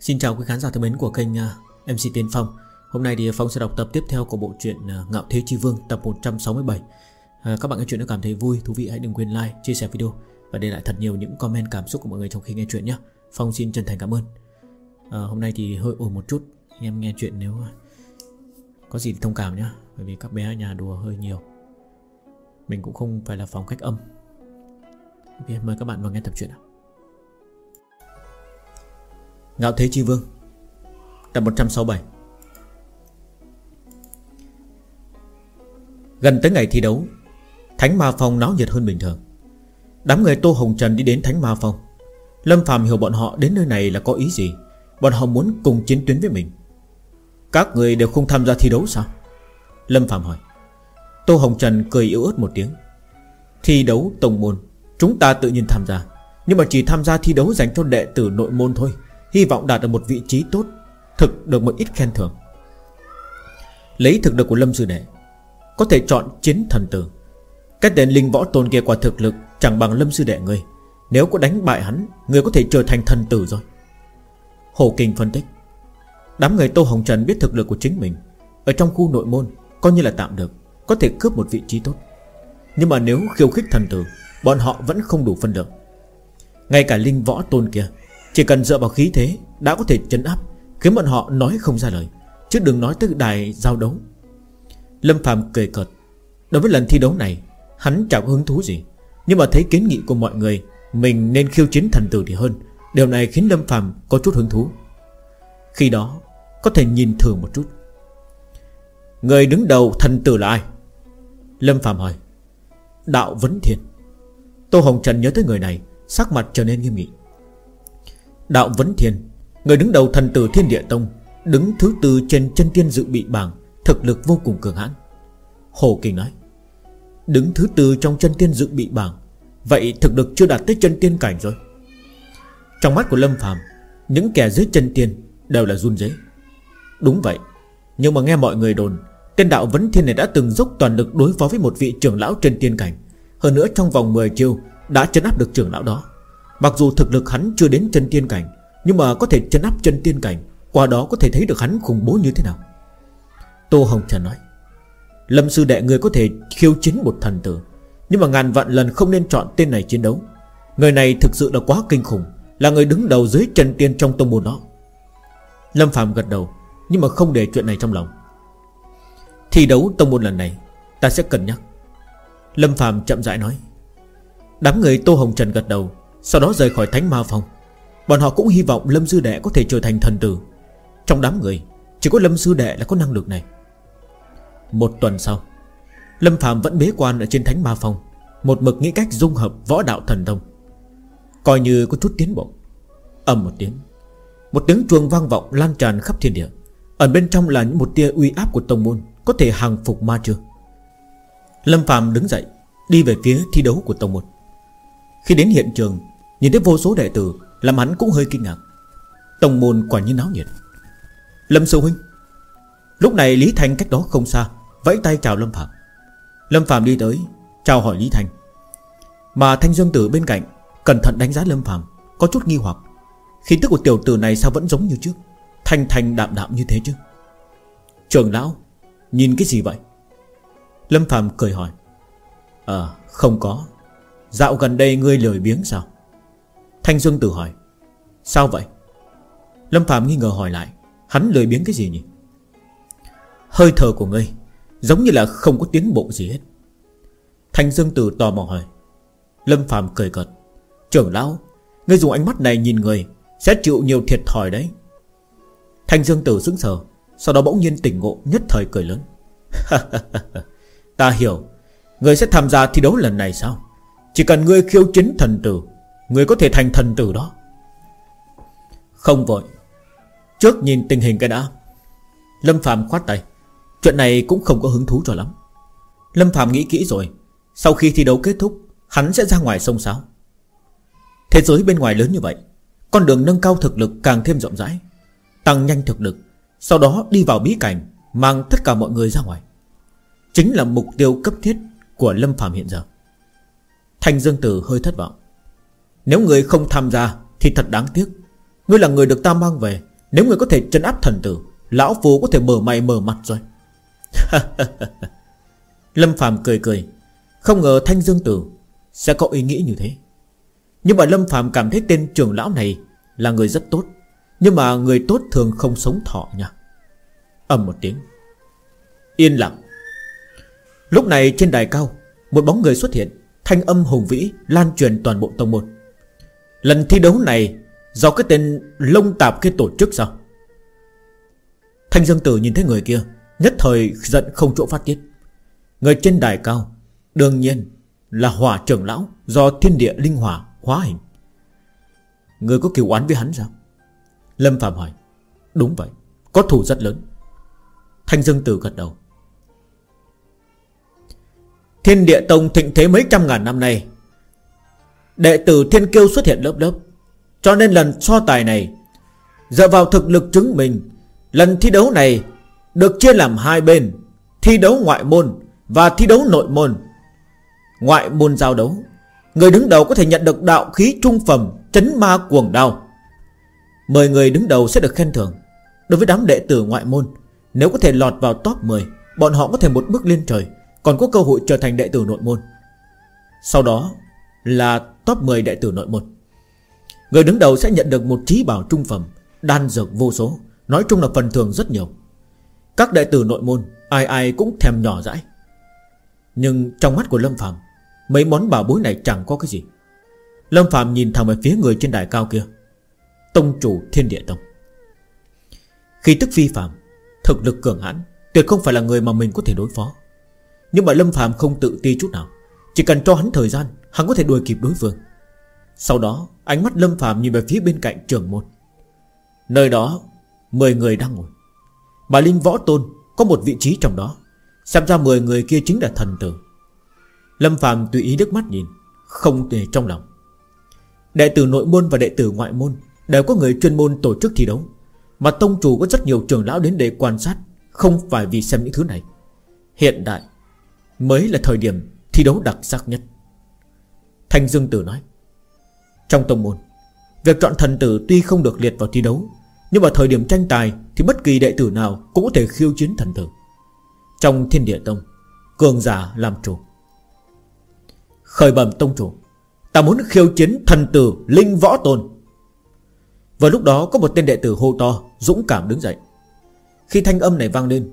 Xin chào quý khán giả thân mến của kênh à, MC Tiến Phong. Hôm nay thì Phong sẽ đọc tập tiếp theo của bộ truyện à, Ngạo Thế Chi Vương tập 167 à, Các bạn nghe chuyện nếu cảm thấy vui, thú vị hãy đừng quên like, chia sẻ video Và để lại thật nhiều những comment cảm xúc của mọi người trong khi nghe chuyện nhé. Phong xin chân thành cảm ơn. À, Hôm nay thì hơi ồn một chút Anh em nghe chuyện nếu à, có gì thì thông cảm nhé Bởi vì các bé ở nhà đùa hơi nhiều. Mình cũng không phải là phòng cách âm. Ok, mời các bạn vào nghe tập truyện nào Ngạo Thế Chi Vương. Tập 167 Gần tới ngày thi đấu, Thánh Ma Phong náo nhiệt hơn bình thường. Đám người Tô Hồng Trần đi đến Thánh Ma Phong. Lâm Phạm hiểu bọn họ đến nơi này là có ý gì. Bọn họ muốn cùng chiến tuyến với mình. Các người đều không tham gia thi đấu sao? Lâm Phạm hỏi. Tô Hồng Trần cười yếu ớt một tiếng. Thi đấu tổng môn, Chúng ta tự nhiên tham gia. Nhưng mà chỉ tham gia thi đấu dành cho đệ tử nội môn thôi. Hy vọng đạt được một vị trí tốt, Thực được một ít khen thưởng. Lấy thực lực của Lâm Sư Đệ, Có thể chọn chiến thần tử. Cái tên linh võ tôn kia quả thực lực Chẳng bằng Lâm Sư Đệ người Nếu có đánh bại hắn Người có thể trở thành thần tử rồi. Hồ Kinh phân tích. Đám người Tô Hồng Trần biết thực lực của chính mình. Ở trong khu nội môn, Coi như là tạm được, Có thể cướp một vị trí tốt. Nhưng mà nếu khiêu khích thần tử, Bọn họ vẫn không đủ phân lượng Ngay cả linh võ tôn kia chỉ cần dựa vào khí thế Đã có thể chấn áp, Khiến bọn họ nói không ra lời, Chứ đừng nói tới đài giao đấu. Lâm Phạm cười cợt, Đối với lần thi đấu này, Hắn chẳng hứng thú gì. Nhưng mà thấy kiến nghị của mọi người, Mình nên khiêu chiến thần tử thì hơn. Điều này khiến Lâm Phạm có chút hứng thú. Khi đó, Có thể nhìn thử một chút. Người đứng đầu thần tử là ai? Lâm Phạm hỏi. Đạo Vấn Thiên Tô Hồng Trần nhớ tới người này, Sắc mặt trở nên nghiêm nghị. Đạo Vấn Thiên, Người đứng đầu thần tử Thiên Địa Tông, Đứng thứ tư trên chân tiên dự bị bảng, Thực lực vô cùng cường hãn. Hồ Kinh nói, Đứng thứ tư trong chân tiên dự bị bảng, Vậy thực lực chưa đạt tới chân tiên cảnh rồi. Trong mắt của Lâm Phàm, Những kẻ dưới chân tiên Đều là run rế. Đúng vậy, Nhưng mà nghe mọi người đồn, Tên đạo Vấn Thiên này đã từng dốc toàn lực đối phó với một vị trưởng lão trên tiên cảnh. Hơn nữa trong vòng 10 chiêu Đã chấn áp được trưởng lão đó. Mặc dù thực lực hắn chưa đến chân tiên cảnh, Nhưng mà có thể chân áp chân tiên cảnh, Qua đó có thể thấy được hắn khủng bố như thế nào. Tô Hồng Trần nói, Lâm sư đệ người có thể khiêu chiến một thần tử, Nhưng mà ngàn vạn lần không nên chọn tên này chiến đấu. Người này thực sự là quá kinh khủng, Là người đứng đầu dưới chân tiên trong tông môn đó. Lâm Phạm gật đầu, Nhưng mà không để chuyện này trong lòng. Thi đấu tông môn lần này, Ta sẽ cân nhắc. Lâm Phạm chậm rãi nói. Đám người Tô Hồng Trần gật đầu sau đó rời khỏi thánh ma phòng Bọn họ cũng hy vọng Lâm Sư Đệ có thể trở thành thần tử. Trong đám người, Chỉ có Lâm Sư Đệ là có năng lực này. Một tuần sau, Lâm Phạm vẫn bế quan ở trên thánh ma phòng Một mực nghĩ cách dung hợp võ đạo thần thông. Coi như có chút tiến bộ. Ầm một tiếng Một tiếng chuông vang vọng lan tràn khắp thiên địa. Ở bên trong là những một tia uy áp của tông môn, Có thể hàng phục ma chưa Lâm Phạm đứng dậy, Đi về phía thi đấu của tông môn. Khi đến hiện trường Nhìn thấy vô số đệ tử Làm hắn cũng hơi kinh ngạc. Tông môn quả như náo nhiệt. Lâm Sư Huynh, Lúc này Lý Thanh cách đó không xa, Vẫy tay chào Lâm Phạm. Lâm Phạm đi tới, Chào hỏi Lý Thanh Mà Thanh Dương Tử bên cạnh Cẩn thận đánh giá Lâm Phạm, Có chút nghi hoặc. Khí tức của tiểu tử này sao vẫn giống như trước? Thanh thanh đạm đạm như thế chứ? Trường lão, Nhìn cái gì vậy? Lâm Phạm cười hỏi. Ờ không có. Dạo gần đây ngươi lười biếng sao? Thanh Dương Tử hỏi. Sao vậy? Lâm Phạm nghi ngờ hỏi lại. Hắn lười biếng cái gì nhỉ? Hơi thở của ngươi Giống như là không có tiến bộ gì hết. Thanh Dương Tử tò mò hỏi. Lâm Phạm cười cợt. Trưởng lão, Ngươi dùng ánh mắt này nhìn người Sẽ chịu nhiều thiệt thòi đấy. Thanh Dương Tử sững sờ, Sau đó bỗng nhiên tỉnh ngộ, nhất thời cười lớn. Ta hiểu Ngươi sẽ tham gia thi đấu lần này sao? Chỉ cần ngươi khiêu chiến thần tử Người có thể thành thần tử đó. Không vội. Trước nhìn tình hình cái đã. Lâm Phạm khoát tay. Chuyện này cũng không có hứng thú cho lắm. Lâm Phạm nghĩ kỹ rồi. Sau khi thi đấu kết thúc, Hắn sẽ ra ngoài sông sáo. Thế giới bên ngoài lớn như vậy, Con đường nâng cao thực lực càng thêm rộng rãi, Tăng nhanh thực lực, Sau đó đi vào bí cảnh, Mang tất cả mọi người ra ngoài. Chính là mục tiêu cấp thiết Của Lâm Phạm hiện giờ. Thành Dương Tử hơi thất vọng nếu người không tham gia Thì thật đáng tiếc. Ngươi là người được ta mang về. Nếu ngươi có thể chân áp thần tử, Lão Phu có thể mở mày mở mặt rồi. Lâm Phạm cười cười. Không ngờ Thanh Dương Tử Sẽ có ý nghĩ như thế. Nhưng mà Lâm Phạm cảm thấy tên trưởng lão này Là người rất tốt. Nhưng mà người tốt thường không sống thọ nha. Ầm một tiếng. Yên lặng. Lúc này trên đài cao, Một bóng người xuất hiện. Thanh âm hùng vĩ lan truyền toàn bộ tông môn Lần thi đấu này Do cái tên lông tạp kia tổ chức sao? Thanh Dương Tử nhìn thấy người kia, Nhất thời giận không chỗ phát tiết. Người trên đài cao, Đương nhiên là hỏa trưởng lão Do thiên địa linh hỏa hóa hình. Người có kiều oán với hắn sao? Lâm Phạm hỏi. Đúng vậy, Có thủ rất lớn. Thanh Dương Tử gật đầu. Thiên địa tông thịnh thế mấy trăm ngàn năm nay Đệ tử thiên kiêu xuất hiện lớp lớp. Cho nên lần so tài này, Dựa vào thực lực chứng minh, Lần thi đấu này Được chia làm hai bên, Thi đấu ngoại môn Và thi đấu nội môn. Ngoại môn giao đấu, Người đứng đầu có thể nhận được đạo khí trung phẩm, Chấn ma cuồng đao. Mười người đứng đầu sẽ được khen thưởng. Đối với đám đệ tử ngoại môn, Nếu có thể lọt vào top 10 Bọn họ có thể một bước lên trời, Còn có cơ hội trở thành đệ tử nội môn. Sau đó là top 10 đệ tử nội môn. Người đứng đầu sẽ nhận được một trí bảo trung phẩm, Đan dược vô số, Nói chung là phần thưởng rất nhiều. Các đệ tử nội môn, Ai ai cũng thèm nhỏ dãi. Nhưng trong mắt của Lâm Phạm Mấy món bảo bối này chẳng có cái gì. Lâm Phạm nhìn thẳng về phía người trên đài cao kia. Tông chủ thiên địa tông. Khi tức phi phạm Thực lực cường hãn, Tuyệt không phải là người mà mình có thể đối phó. Nhưng mà Lâm Phạm không tự ti chút nào, Chỉ cần cho hắn thời gian Hắn có thể đuổi kịp đối phương. Sau đó, ánh mắt Lâm Phạm nhìn về phía bên cạnh trường môn. Nơi đó, Mười người đang ngồi. Bà Linh Võ Tôn có một vị trí trong đó. Xem ra mười người kia chính là thần tử. Lâm Phạm tùy ý đứt mắt nhìn, Không để trong lòng. Đệ tử nội môn và đệ tử ngoại môn Đều có người chuyên môn tổ chức thi đấu, Mà tông chủ có rất nhiều trưởng lão đến để quan sát, Không phải vì xem những thứ này. Hiện đại Mới là thời điểm thi đấu đặc sắc nhất. Thanh Dương Tử nói. Trong tông môn Việc chọn thần tử tuy không được liệt vào thi đấu, Nhưng mà thời điểm tranh tài Thì bất kỳ đệ tử nào cũng có thể khiêu chiến thần tử. Trong thiên địa tông, Cường giả làm chủ. Khởi bẩm tông chủ, Ta muốn khiêu chiến thần tử Linh Võ Tôn. Vào lúc đó có một tên đệ tử hô to, Dũng cảm đứng dậy. Khi thanh âm này vang lên,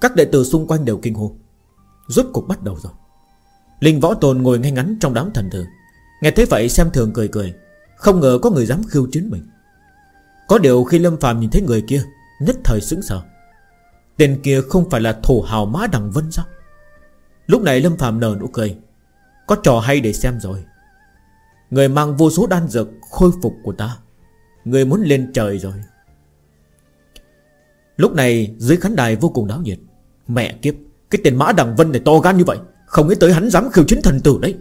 Các đệ tử xung quanh đều kinh hô. Rốt cục bắt đầu rồi. Linh Võ Tôn ngồi ngay ngắn trong đám thần tử. Nghe thế vậy xem thường cười cười. Không ngờ có người dám khiêu chiến mình. Có điều khi Lâm phàm nhìn thấy người kia, Nhất thời sững sờ. Tên kia không phải là thổ hào mã đằng vân sao? Lúc này Lâm phàm nở nụ cười. Có trò hay để xem rồi. Người mang vô số đan dược khôi phục của ta. Người muốn lên trời rồi. Lúc này, dưới khán đài vô cùng náo nhiệt. Mẹ kiếp, Cái tên mã đằng vân này to gan như vậy. Không nghĩ tới hắn dám khiêu chiến thần tử đấy.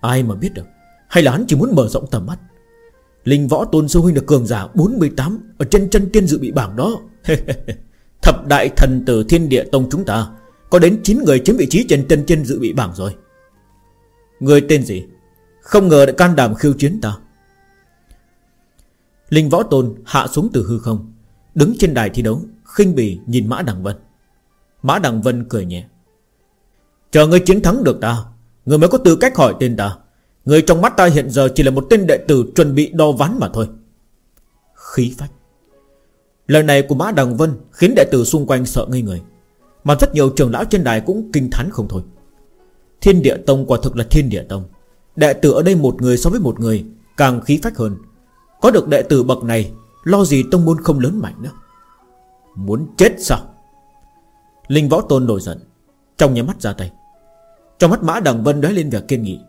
Ai mà biết được. Hay là hắn chỉ muốn mở rộng tầm mắt? Linh võ tôn sư huynh được cường giả 48 Ở trên chân tiên dự bị bảng đó. Thập đại thần tử thiên địa tông chúng ta, Có đến 9 người chiếm vị trí trên chân tiên dự bị bảng rồi. Người tên gì? Không ngờ đã can đảm khiêu chiến ta. Linh võ tôn hạ xuống từ hư không, Đứng trên đài thi đấu, khinh bỉ nhìn Mã Đằng Vân. Mã Đằng Vân cười nhẹ. Chờ ngươi chiến thắng được ta, Ngươi mới có tư cách hỏi tên ta. Người trong mắt ta hiện giờ chỉ là một tên đệ tử Chuẩn bị đo ván mà thôi. Khí phách. Lời này của Mã Đằng Vân Khiến đệ tử xung quanh sợ ngây người. Mà rất nhiều trưởng lão trên đài cũng kinh thán không thôi. Thiên địa tông quả thực là thiên địa tông. Đệ tử ở đây một người so với một người, Càng khí phách hơn. Có được đệ tử bậc này, Lo gì tông môn không lớn mạnh nữa? Muốn chết sao? Linh võ tôn nổi giận, Trong nhà mắt ra tay. Trong mắt mã đằng vân đói lên vẻ kiên nghị.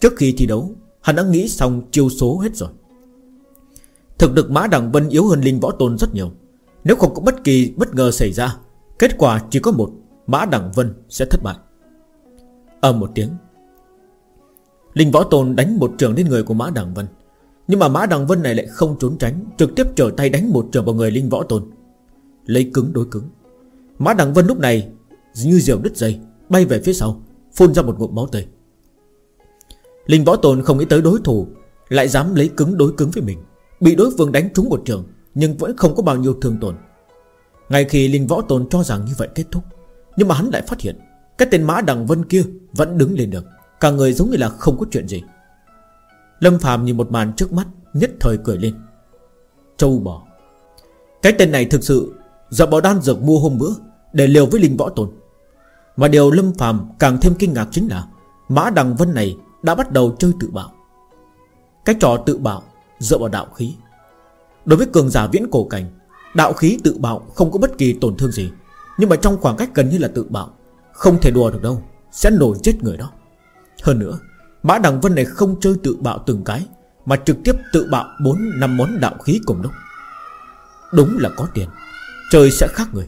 Trước khi thi đấu, Hắn đã nghĩ xong chiêu số hết rồi. Thực lực mã đằng vân yếu hơn Linh võ tôn rất nhiều. Nếu không có bất kỳ bất ngờ xảy ra, Kết quả chỉ có một, Mã đằng vân sẽ thất bại. Âm một tiếng, Linh võ tôn đánh một trường lên người của mã đằng vân. Nhưng mà mã đằng vân này lại không trốn tránh, Trực tiếp trở tay đánh một trường vào người Linh võ tôn. Lấy cứng đối cứng. Mã đằng vân lúc này như diều đứt dây, Bay về phía sau, Phun ra một ngụm máu tươi. Linh võ tôn không nghĩ tới đối thủ, Lại dám lấy cứng đối cứng với mình. Bị đối phương đánh trúng một trường, Nhưng vẫn không có bao nhiêu thương tổn. Ngay khi Linh Võ Tôn cho rằng như vậy kết thúc, Nhưng mà hắn lại phát hiện, Cái tên Mã Đằng Vân kia vẫn đứng lên được, Cả người giống như là không có chuyện gì. Lâm Phạm nhìn một màn trước mắt, Nhất thời cười lên. Châu bò. Cái tên này thực sự giờ bỏ đan dược mua hôm bữa Để liều với Linh Võ Tôn. Mà điều Lâm Phạm càng thêm kinh ngạc chính là Mã Đằng Vân này đã bắt đầu chơi tự bạo Cái trò tự bạo Dựa vào đạo khí. Đối với cường giả viễn cổ cảnh, Đạo khí tự bạo không có bất kỳ tổn thương gì, Nhưng mà trong khoảng cách gần như là tự bạo Không thể đùa được đâu, Sẽ nổi chết người đó. Hơn nữa, Mã Đằng Vân này không chơi tự bạo từng cái, Mà trực tiếp tự bạo 4 năm món đạo khí cùng lúc. Đúng là có tiền Trời sẽ khác người.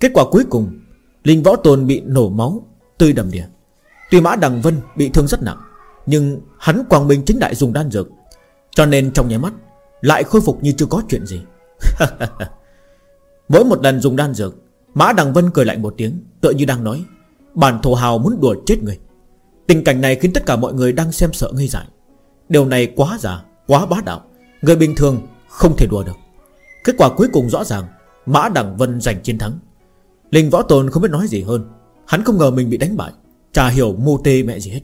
Kết quả cuối cùng, Linh Võ Tôn bị nổ máu, Tươi đầm đìa. Tuy Mã Đằng Vân bị thương rất nặng, Nhưng hắn Quang Minh chính đại dùng đan dược, Cho nên trong nháy mắt Lại khôi phục như chưa có chuyện gì. Mỗi một lần dùng đan dược, Mã Đằng Vân cười lạnh một tiếng, Tựa như đang nói, Bản thổ hào muốn đùa chết người. Tình cảnh này khiến tất cả mọi người đang xem sợ ngây dại. Điều này quá giả Quá bá đạo, Người bình thường không thể đùa được. Kết quả cuối cùng rõ ràng, Mã Đằng Vân giành chiến thắng. Linh Võ Tồn không biết nói gì hơn, Hắn không ngờ mình bị đánh bại. Chả hiểu mô tê mẹ gì hết.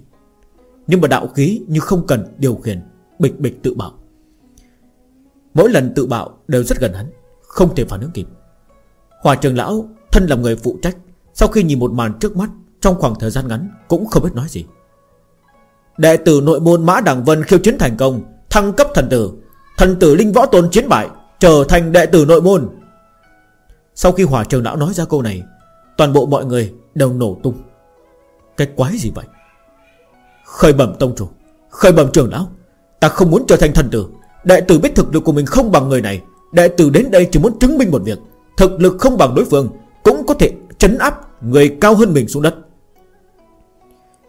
Nhưng mà đạo khí như không cần điều khiển, Bịch bịch tự bạo Mỗi lần tự bạo đều rất gần hắn, Không thể phản ứng kịp. Hòa trường lão thân làm người phụ trách, Sau khi nhìn một màn trước mắt, Trong khoảng thời gian ngắn cũng không biết nói gì. Đệ tử nội môn Mã Đảng Vân khiêu chiến thành công, Thăng cấp thần tử Thần tử Linh Võ Tôn chiến bại, Trở thành đệ tử nội môn. Sau khi hỏa trường lão nói ra câu này, Toàn bộ mọi người đều nổ tung. Cái quái gì vậy? Khởi bẩm tông chủ, Khởi bẩm trường lão, Ta không muốn trở thành thần tử. Đệ tử biết thực lực của mình không bằng người này. Đệ tử đến đây chỉ muốn chứng minh một việc. Thực lực không bằng đối phương, Cũng có thể chấn áp người cao hơn mình xuống đất.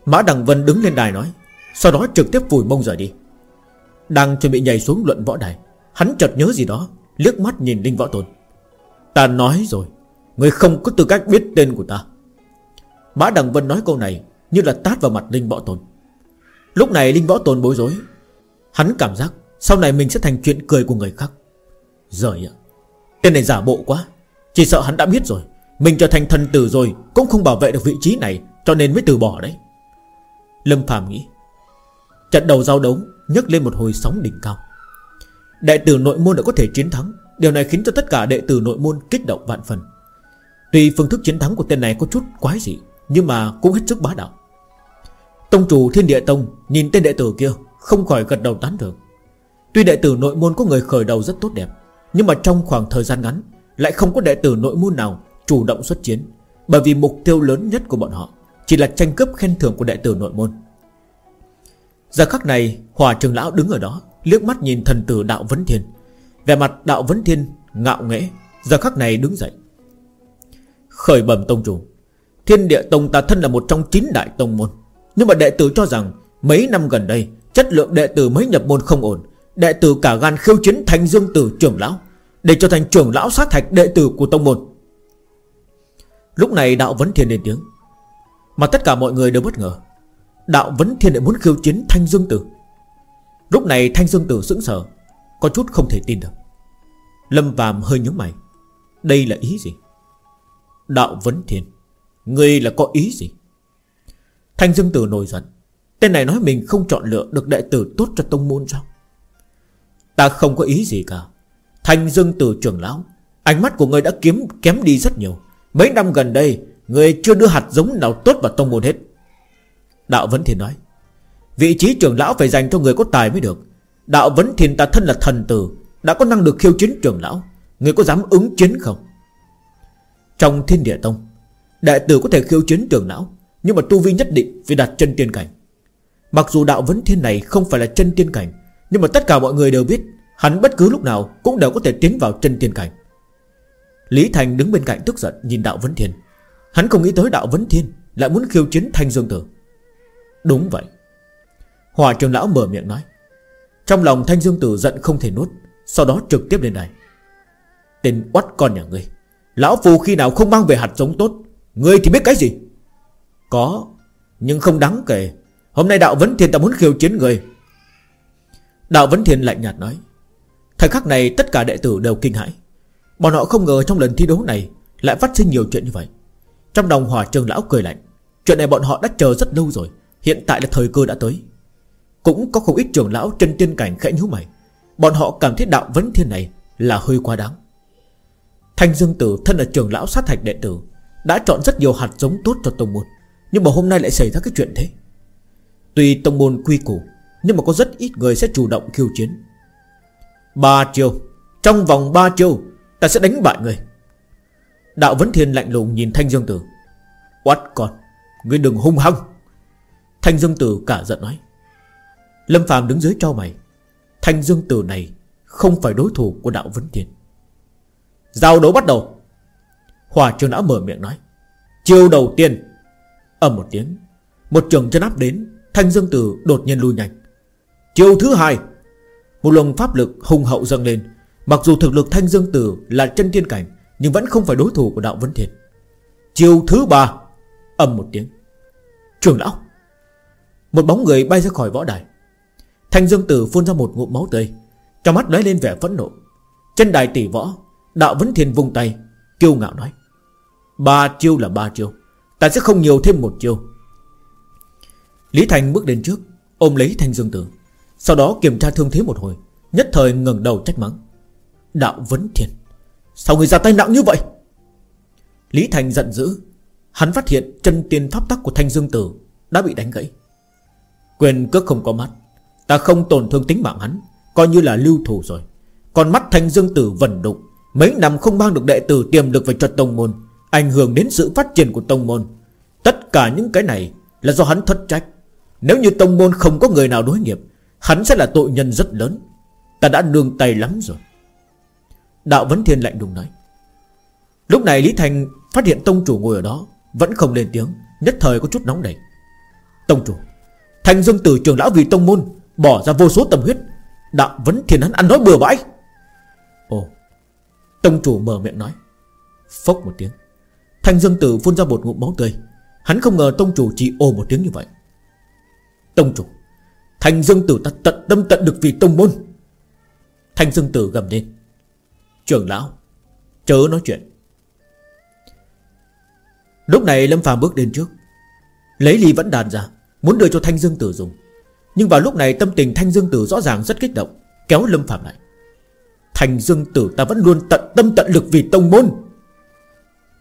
Mã Đằng Vân đứng lên đài nói, Sau đó trực tiếp vùi mông rời đi. Đang chuẩn bị nhảy xuống luận võ đài, Hắn chợt nhớ gì đó, Liếc mắt nhìn Linh Võ Tôn. Ta nói rồi, Người không có tư cách biết tên của ta. Mã Đằng Vân nói câu này Như là tát vào mặt Linh Võ Tôn. Lúc này Linh Võ Tôn bối rối. Hắn cảm giác sau này mình sẽ thành chuyện cười của người khác. Rời ạ, Tên này giả bộ quá. Chỉ sợ hắn đã biết rồi. Mình trở thành thần tử rồi Cũng không bảo vệ được vị trí này, Cho nên mới từ bỏ đấy. Lâm Phàm nghĩ. Trận đầu giao đấu nhấc lên một hồi sóng đỉnh cao. Đệ tử nội môn đã có thể chiến thắng. Điều này khiến cho tất cả đệ tử nội môn kích động vạn phần. Tuy phương thức chiến thắng của tên này có chút quái dị nhưng mà cũng hết sức bá đạo. Tông chủ thiên địa tông Nhìn tên đệ tử kia Không khỏi gật đầu tán thưởng. Tuy đệ tử nội môn có người khởi đầu rất tốt đẹp, Nhưng mà trong khoảng thời gian ngắn Lại không có đệ tử nội môn nào Chủ động xuất chiến, Bởi vì mục tiêu lớn nhất của bọn họ Chỉ là tranh cướp khen thưởng của đệ tử nội môn. Giờ khắc này, Hòa trường lão đứng ở đó, Liếc mắt nhìn thần tử đạo vấn thiên. Về mặt đạo vấn thiên ngạo nghễ, Giờ khắc này đứng dậy. Khởi bẩm tông chủ Thiên địa tông ta thân là một trong chín đại tông môn. Nhưng mà đệ tử cho rằng, Mấy năm gần đây, Chất lượng đệ tử mới nhập môn không ổn. Đệ tử cả gan khiêu chiến thành dương tử trưởng lão, Để trở thành trưởng lão sát thạch đệ tử của tông môn. Lúc này đạo vấn thiên lên tiếng. Mà tất cả mọi người đều bất ngờ. Đạo vấn thiên lại muốn khiêu chiến thanh dương tử. Lúc này thanh dương tử sững sờ, Có chút không thể tin được. Lâm Vàm hơi nhớ mày. Đây là ý gì? Đạo vấn thiên. Ngươi là có ý gì? Thanh dương tử nổi giận. Tên này nói mình không chọn lựa được đệ tử tốt cho tông môn sao? Ta không có ý gì cả. Thanh dương tử trưởng lão, Ánh mắt của người đã kiếm, kém đi rất nhiều. Mấy năm gần đây, Người chưa đưa hạt giống nào tốt vào tông môn hết. Đạo Vấn Thiên nói, Vị trí trưởng lão phải dành cho người có tài mới được. Đạo Vấn Thiên ta thân là thần tử, Đã có năng lực khiêu chiến trưởng lão. Người có dám ứng chiến không? Trong thiên địa tông Đại tử có thể khiêu chiến trưởng lão Nhưng mà tu vi nhất định phải đặt chân tiên cảnh. Mặc dù đạo vấn thiên này không phải là chân tiên cảnh, Nhưng mà tất cả mọi người đều biết, Hắn bất cứ lúc nào cũng đều có thể tiến vào chân tiên cảnh. Lý Thành đứng bên cạnh tức giận Nhìn đạo vấn thiên. Hắn không nghĩ tới đạo vấn thiên Lại muốn khiêu chiến thanh dương tử. Đúng vậy. Hòa trường lão mở miệng nói. Trong lòng thanh dương tử giận không thể nuốt, Sau đó trực tiếp lên này. Tên oắt con nhà ngươi, Lão phù khi nào không mang về hạt giống tốt Ngươi thì biết cái gì? Có, Nhưng không đáng kể. Hôm nay đạo vấn thiên ta muốn khiêu chiến người. Đạo vấn thiên lạnh nhạt nói, Thời khắc này tất cả đệ tử đều kinh hãi. Bọn họ không ngờ trong lần thi đấu này Lại phát sinh nhiều chuyện như vậy. Trong đồng hòa trường lão cười lạnh, Chuyện này bọn họ đã chờ rất lâu rồi, Hiện tại là thời cơ đã tới. Cũng có không ít trường lão chân tiên cảnh khẽ nhíu mày, Bọn họ cảm thấy đạo vấn thiên này Là hơi quá đáng. Thanh Dương Tử thân là trường lão sát hạch đệ tử đã chọn rất nhiều hạt giống tốt cho tông môn, Nhưng mà hôm nay lại xảy ra cái chuyện thế. Tuy tông môn quy củ, Nhưng mà có rất ít người sẽ chủ động khiêu chiến. Ba chiêu, Trong vòng ba chiêu, Ta sẽ đánh bại người. Đạo Vấn Thiên lạnh lùng nhìn Thanh Dương Tử. Quát con, Ngươi đừng hung hăng. Thanh Dương Tử cả giận nói. Lâm Phàm đứng dưới trao mày. Thanh Dương Tử này Không phải đối thủ của Đạo Vấn Thiên. Giao đấu bắt đầu. Hòa trường đã mở miệng nói. Chiêu đầu tiên. Ầm một tiếng, Một trường chân áp đến, Thanh Dương Tử đột nhiên lui nhanh. Chiêu thứ hai. Một luồng pháp lực hùng hậu dâng lên. Mặc dù thực lực Thanh Dương Tử là chân thiên cảnh, Nhưng vẫn không phải đối thủ của Đạo Vấn Thiên Chiêu thứ ba. Ầm một tiếng. Trường lão. Một bóng người bay ra khỏi võ đài. Thanh Dương Tử phun ra một ngụm máu tươi. Trong mắt lóe lên vẻ phẫn nộ. Trên đài tỷ võ, Đạo Vấn Thiên vung tay, Kiêu ngạo nói. Ba chiêu là ba chiêu. Ta sẽ không nhiều thêm một chiêu. Lý Thành bước đến trước, Ôm lấy Thanh Dương Tử. Sau đó kiểm tra thương thế một hồi, Nhất thời ngẩng đầu trách mắng. Đạo Vấn Thiên Sao người ra tay nặng như vậy? Lý Thành giận dữ. Hắn phát hiện chân tiên pháp tắc của Thanh Dương Tử Đã bị đánh gãy. Quyền cước không có mắt. Ta không tổn thương tính mạng hắn, Coi như là lưu thủ rồi. Còn mắt Thanh Dương Tử vẩn đục Mấy năm không mang được đệ tử tiềm lực về cho tông môn Ảnh hưởng đến sự phát triển của tông môn. Tất cả những cái này Là do hắn thất trách. Nếu như tông môn không có người nào đối nghiệp, Hắn sẽ là tội nhân rất lớn. Ta đã nương tay lắm rồi. Đạo Vấn Thiên lạnh đùng nói. Lúc này Lý Thành phát hiện tông chủ ngồi ở đó, Vẫn không lên tiếng, Nhất thời có chút nóng nảy. Tông chủ Thành dương tử trường lão vì tông môn, Bỏ ra vô số tâm huyết. Đạo Vấn Thiên hắn ăn nói bừa bãi. Ồ, Tông chủ mở miệng nói. Phốc một tiếng. Thanh dương tử phun ra một ngụm máu tươi. Hắn không ngờ tông chủ chỉ ồ một tiếng như vậy. Tông chủ, Thanh dương tử ta tận tâm tận được vì tông môn. Thanh dương tử gầm lên. Trưởng lão, Chớ nói chuyện. Lúc này Lâm phàm bước đến trước. Lấy ly vẫn đàn ra, Muốn đưa cho Thanh Dương Tử dùng. Nhưng vào lúc này tâm tình Thanh Dương Tử rõ ràng rất kích động, Kéo Lâm phàm lại. Thanh Dương Tử ta vẫn luôn tận tâm tận lực vì tông môn.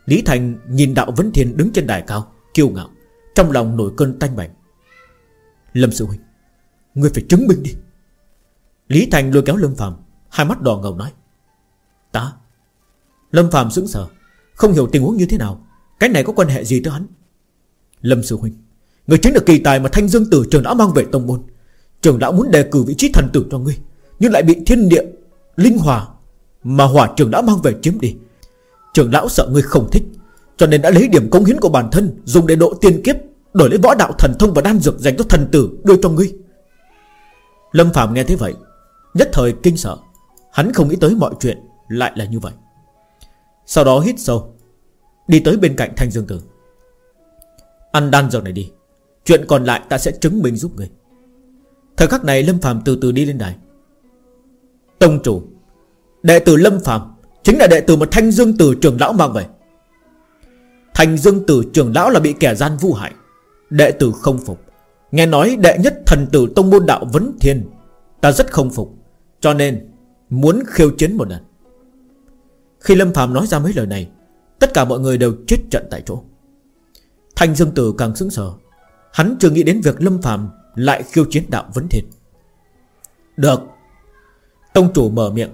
Lý Thành nhìn đạo Vấn Thiên đứng trên đài cao, Kiêu ngạo, Trong lòng nổi cơn tanh bành Lâm Sư Huynh, Ngươi phải chứng minh đi. Lý Thành lôi kéo Lâm Phạm Hai mắt đỏ ngầu nói, Ta? Lâm Phạm sững sờ, Không hiểu tình huống như thế nào, Cái này có quan hệ gì tới hắn? Lâm Sư Huynh Người chính là kỳ tài mà Thanh Dương Tử trường lão mang về tông môn. Trường lão muốn đề cử vị trí thần tử cho ngươi, Nhưng lại bị thiên địa, Linh hòa Mà hỏa trường lão mang về chiếm đi trưởng lão sợ ngươi không thích, Cho nên đã lấy điểm công hiến của bản thân, Dùng để độ tiên kiếp, Đổi lấy võ đạo thần thông và đan dược dành cho thần tử, Đưa cho ngươi. Lâm Phạm nghe thế vậy, Nhất thời kinh sợ. Hắn không nghĩ tới mọi chuyện lại là như vậy. Sau đó hít sâu, Đi tới bên cạnh Thanh Dương Tử. Ăn đan dược này đi, Chuyện còn lại ta sẽ chứng minh giúp ngươi. Thời khắc này Lâm Phạm từ từ đi lên đài. Tông chủ, Đệ tử Lâm Phạm Chính là đệ tử một Thanh Dương Tử trưởng lão mang về. Thanh Dương Tử trưởng lão là bị kẻ gian vu hại. Đệ tử không phục. Nghe nói đệ nhất thần tử tông môn đạo vấn thiên, Ta rất không phục, Cho nên muốn khiêu chiến một lần. Khi Lâm phàm nói ra mấy lời này, Tất cả mọi người đều chết trận tại chỗ. Thanh Dương Tử càng sững sờ. Hắn chưa nghĩ đến việc Lâm phàm Lại khiêu chiến đạo vấn thiên. Được. Tông chủ mở miệng.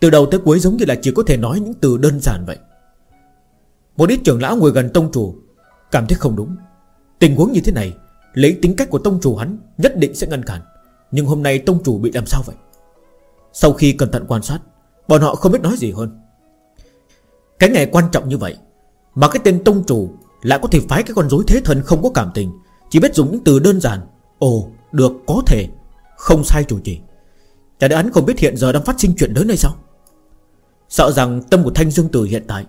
Từ đầu tới cuối giống như là chỉ có thể nói những từ đơn giản vậy. Một ít trưởng lão ngồi gần tông chủ, Cảm thấy không đúng. Tình huống như thế này, Lấy tính cách của tông chủ hắn Nhất định sẽ ngăn cản. Nhưng hôm nay tông chủ bị làm sao vậy? Sau khi cẩn thận quan sát, Bọn họ không biết nói gì hơn. Cái ngày quan trọng như vậy, Mà cái tên tông chủ Lại có thể phái cái con rối thế thần không có cảm tình, Chỉ biết dùng những từ đơn giản, Ồ, được, có thể, Không sai chủ trì. Chả để hắn không biết hiện giờ đang phát sinh chuyện lớn hay sao? Sợ rằng tâm của Thanh Dương Tử hiện tại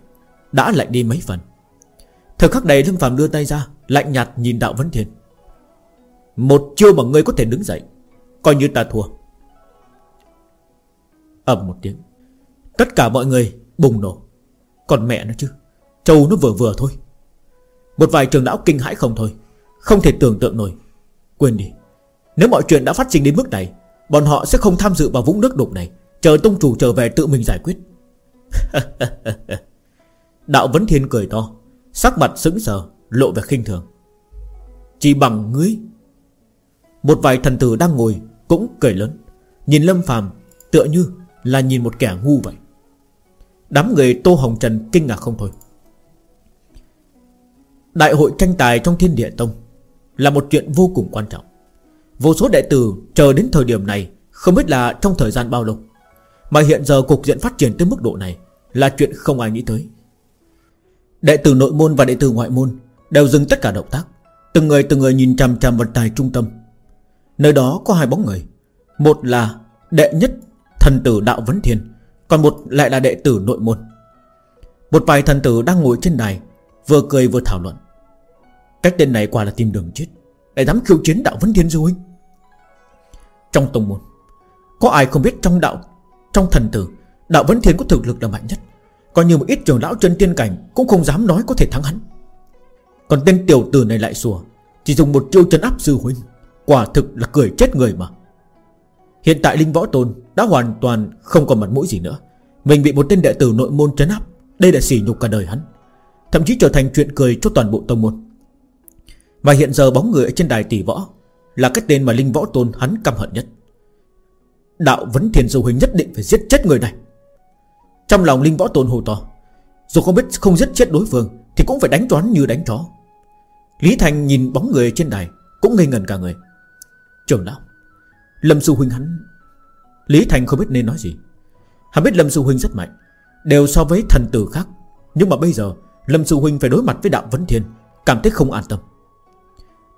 Đã lạnh đi mấy phần. Thời khắc này Lâm Phạm đưa tay ra, Lạnh nhạt nhìn Đạo Vấn Thiên. Một chiêu mà ngươi có thể đứng dậy, Coi như ta thua. Ầm một tiếng. Tất cả mọi người bùng nổ. Còn mẹ nó chứ Châu nó vừa vừa thôi. Một vài trường lão kinh hãi không thôi, Không thể tưởng tượng nổi. Quên đi, Nếu mọi chuyện đã phát sinh đến mức này, Bọn họ sẽ không tham dự vào vũng nước đục này, Chờ tông chủ trở về tự mình giải quyết. Đạo Vấn Thiên cười to, Sắc mặt sững sờ, Lộ vẻ khinh thường. Chỉ bằng ngươi, Một vài thần tử đang ngồi Cũng cười lớn. Nhìn Lâm phàm tựa như là nhìn một kẻ ngu vậy. Đám người Tô Hồng Trần kinh ngạc không thôi. Đại hội tranh tài trong thiên địa tông Là một chuyện vô cùng quan trọng. Vô số đệ tử chờ đến thời điểm này Không biết là trong thời gian bao lâu. Mà hiện giờ cục diện phát triển tới mức độ này Là chuyện không ai nghĩ tới. Đệ tử nội môn và đệ tử ngoại môn Đều dừng tất cả động tác, Từng người từng người nhìn chằm chằm vật tài trung tâm. Nơi đó có hai bóng người, Một là đệ nhất thần tử đạo vấn thiên, Còn một lại là đệ tử nội môn. Một vài thần tử đang ngồi trên đài, Vừa cười vừa thảo luận. Cách tên này quả là tìm đường chết, Để dám khiêu chiến đạo vấn thiên du huynh. Trong tông môn, Có ai không biết trong đạo trong thần tử, Đạo vấn thiên có thực lực là mạnh nhất. Còn như một ít trường lão chân tiên cảnh Cũng không dám nói có thể thắng hắn. Còn tên tiểu tử này lại xùa Chỉ dùng một chiêu chân áp sư huynh, Quả thực là cười chết người mà. Hiện tại Linh Võ Tôn đã hoàn toàn không còn mặt mũi gì nữa. Mình bị một tên đệ tử nội môn trấn áp, Đây là sỉ nhục cả đời hắn, Thậm chí trở thành chuyện cười cho toàn bộ tông môn. Và hiện giờ bóng người ở trên đài tỷ võ Là cái tên mà Linh Võ Tôn hắn căm hận nhất. Đạo Vấn Thiền Dụ Huynh nhất định phải giết chết người này. Trong lòng Linh Võ Tôn hồ to, Dù không biết không giết chết đối phương Thì cũng phải đánh toán như đánh chó. Lý Thành nhìn bóng người trên đài Cũng ngây ngần cả người. Trường lão, Lâm Sư Huynh hắn, Lý Thành không biết nên nói gì. Hắn biết Lâm Sư Huynh rất mạnh, Đều so với thần tử khác. Nhưng mà bây giờ, Lâm Sư Huynh phải đối mặt với Đạo Vấn Thiên, Cảm thấy không an tâm.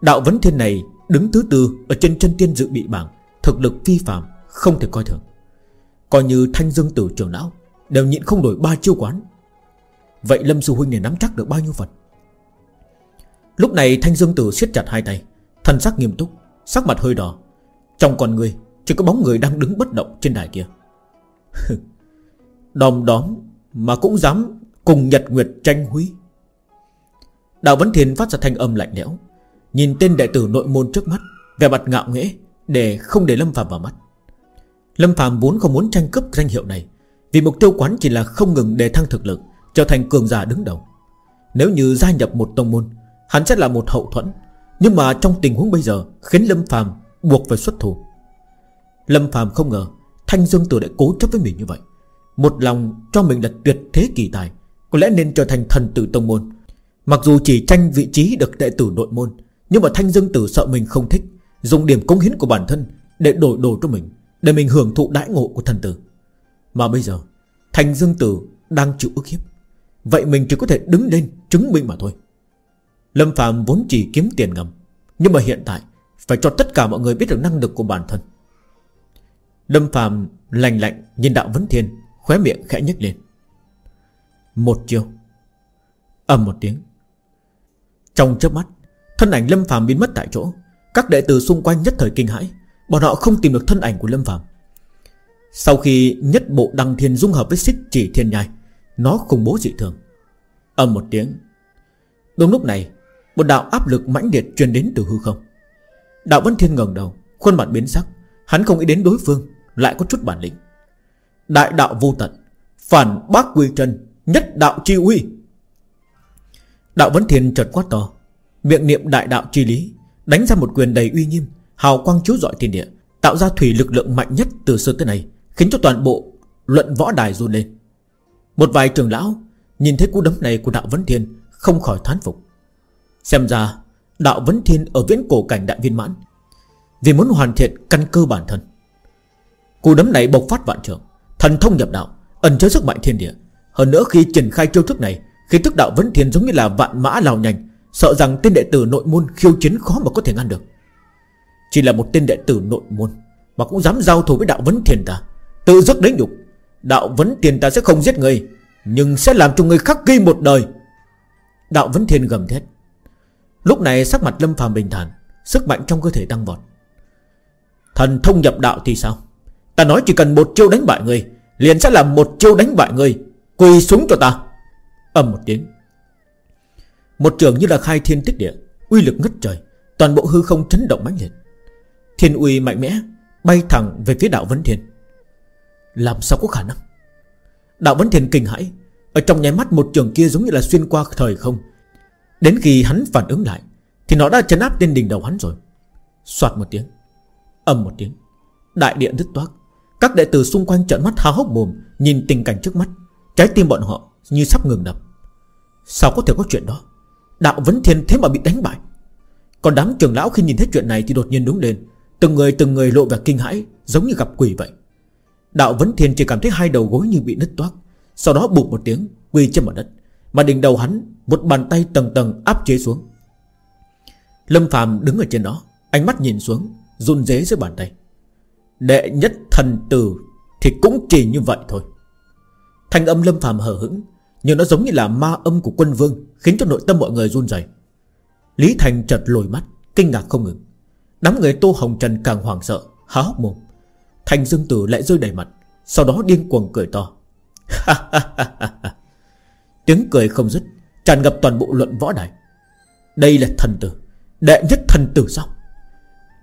Đạo Vấn Thiên này đứng thứ tư Ở trên chân tiên dự bị bảng, Thực lực phi phạm không thể coi thường. Coi như thanh dương tử trưởng lão, Đều nhịn không đổi ba chiêu quán. Vậy Lâm Sư Huynh này nắm chắc được bao nhiêu phần? Lúc này thanh dương tử siết chặt hai tay, Thần sắc nghiêm túc, Sắc mặt hơi đỏ. Trong con người, Chỉ có bóng người đang đứng bất động trên đài kia. Đòm đóm Mà cũng dám cùng Nhật Nguyệt tranh huy. Đạo Vấn Thiên phát ra thanh âm lạnh lẽo, Nhìn tên đệ tử nội môn trước mắt Về mặt ngạo nghễ, Để không để Lâm Phạm vào mắt. Lâm Phạm vốn không muốn tranh cướp danh hiệu này, Vì mục tiêu quán chỉ là không ngừng đề thăng thực lực, Trở thành cường giả đứng đầu. Nếu như gia nhập một tông môn, Hắn sẽ là một hậu thuẫn, Nhưng mà trong tình huống bây giờ Khiến Lâm Phạm Buộc phải xuất thủ. Lâm Phạm không ngờ Thanh Dương Tử lại cố chấp với mình như vậy. Một lòng cho mình là tuyệt thế kỳ tài, Có lẽ nên trở thành thần tử tông môn. Mặc dù chỉ tranh vị trí được đệ tử nội môn, Nhưng mà Thanh Dương Tử sợ mình không thích, Dùng điểm công hiến của bản thân Để đổi đồ cho mình. Để mình hưởng thụ đãi ngộ của thần tử. Mà bây giờ, thành Dương Tử đang chịu ức hiếp. Vậy mình chỉ có thể đứng lên chứng minh mà thôi. Lâm Phạm vốn chỉ kiếm tiền ngầm, Nhưng mà hiện tại phải cho tất cả mọi người biết được năng lực của bản thân. Lâm Phạm lành lạnh nhìn đạo vấn thiên, Khóe miệng khẽ nhếch lên. Một chiều ầm một tiếng. Trong chớp mắt, Thân ảnh Lâm Phạm biến mất tại chỗ. Các đệ tử xung quanh nhất thời kinh hãi. Bọn họ không tìm được thân ảnh của Lâm Phạm Sau khi nhất bộ đăng thiên dung hợp với xích chỉ thiên nhai, Nó khủng bố dị thường. Ầm một tiếng, Đúng lúc này, Một đạo áp lực mãnh liệt truyền đến từ hư không. Đạo Vân Thiên ngẩng đầu, Khuôn mặt biến sắc, Hắn không nghĩ đến đối phương, Lại có chút bản lĩnh. Đại đạo vô tận, Phản bác quy chân, Nhất đạo chi uy. Đạo Vân Thiên chợt quát to, Miệng niệm đại đạo chi lý, Đánh ra một quyền đầy uy nghiêm Hào quang chiếu rọi thiên địa, Tạo ra thủy lực lượng mạnh nhất từ xưa tới nay, Khiến cho toàn bộ luận võ đài run lên. Một vài trường lão Nhìn thấy cú đấm này của đạo Vấn Thiên Không khỏi thán phục. Xem ra, Đạo Vấn Thiên ở viễn cổ cảnh đại viên mãn, Vì muốn hoàn thiện căn cơ bản thân. Cú đấm này bộc phát vạn trường Thần thông nhập đạo, Ẩn chứa sức mạnh thiên địa. Hơn nữa khi triển khai chiêu thức này, Khi thức đạo Vấn Thiên giống như là vạn mã lao nhanh Sợ rằng tên đệ tử nội môn khiêu chiến khó mà có thể ngăn được. Chỉ là một tên đệ tử nội môn, Mà cũng dám giao thủ với đạo Vấn thiền ta. Tự dứt đến nhục, Đạo Vấn thiền ta sẽ không giết người, Nhưng sẽ làm cho người khắc ghi một đời. Đạo Vấn thiền gầm thét. Lúc này sắc mặt Lâm phàm bình thản, Sức mạnh trong cơ thể tăng vọt. Thần thông nhập đạo thì sao? Ta nói chỉ cần một chiêu đánh bại người, Liền sẽ làm một chiêu đánh bại người, Quỳ xuống cho ta. Âm một tiếng. Một trường như là khai thiên tích địa, Uy lực ngất trời, Toàn bộ hư không chấn động mãnh liệt. Thiên uy mạnh mẽ, Bay thẳng về phía đạo Vấn Thiên. Làm sao có khả năng? Đạo Vấn Thiên kinh hãi, Ở trong nháy mắt một trường kia giống như là xuyên qua thời không. Đến khi hắn phản ứng lại, Thì nó đã chấn áp lên đỉnh đầu hắn rồi. Xoạt một tiếng Âm một tiếng, Đại điện đứt toác. Các đệ tử xung quanh trợn mắt há hốc mồm, Nhìn tình cảnh trước mắt. Trái tim bọn họ như sắp ngừng đập. Sao có thể có chuyện đó? Đạo Vấn Thiên thế mà bị đánh bại. Còn đám trưởng lão khi nhìn thấy chuyện này Thì đột nhiên đứng lên Từng người từng người lộ vẻ kinh hãi, Giống như gặp quỷ vậy. Đạo Vấn Thiên chỉ cảm thấy hai đầu gối như bị nứt toác. Sau đó bụt một tiếng, quỳ trên mặt đất. Mà đỉnh đầu hắn, Một bàn tay tầng tầng áp chế xuống. Lâm Phạm đứng ở trên đó, Ánh mắt nhìn xuống, Run rế dưới bàn tay. Đệ nhất thần tử Thì cũng chỉ như vậy thôi. Thanh âm Lâm Phạm hờ hững, Nhưng nó giống như là ma âm của quân vương, Khiến cho nội tâm mọi người run rẩy. Lý Thành chợt lồi mắt, Kinh ngạc không ngừng. Đám người Tô Hồng Trần càng hoảng sợ, Há hốc mồm. Thành Dương Tử lại rơi đầy mặt, Sau đó điên cuồng cười to. Tiếng cười không dứt, Tràn ngập toàn bộ luận võ đài. Đây là thần tử, Đệ nhất thần tử sao?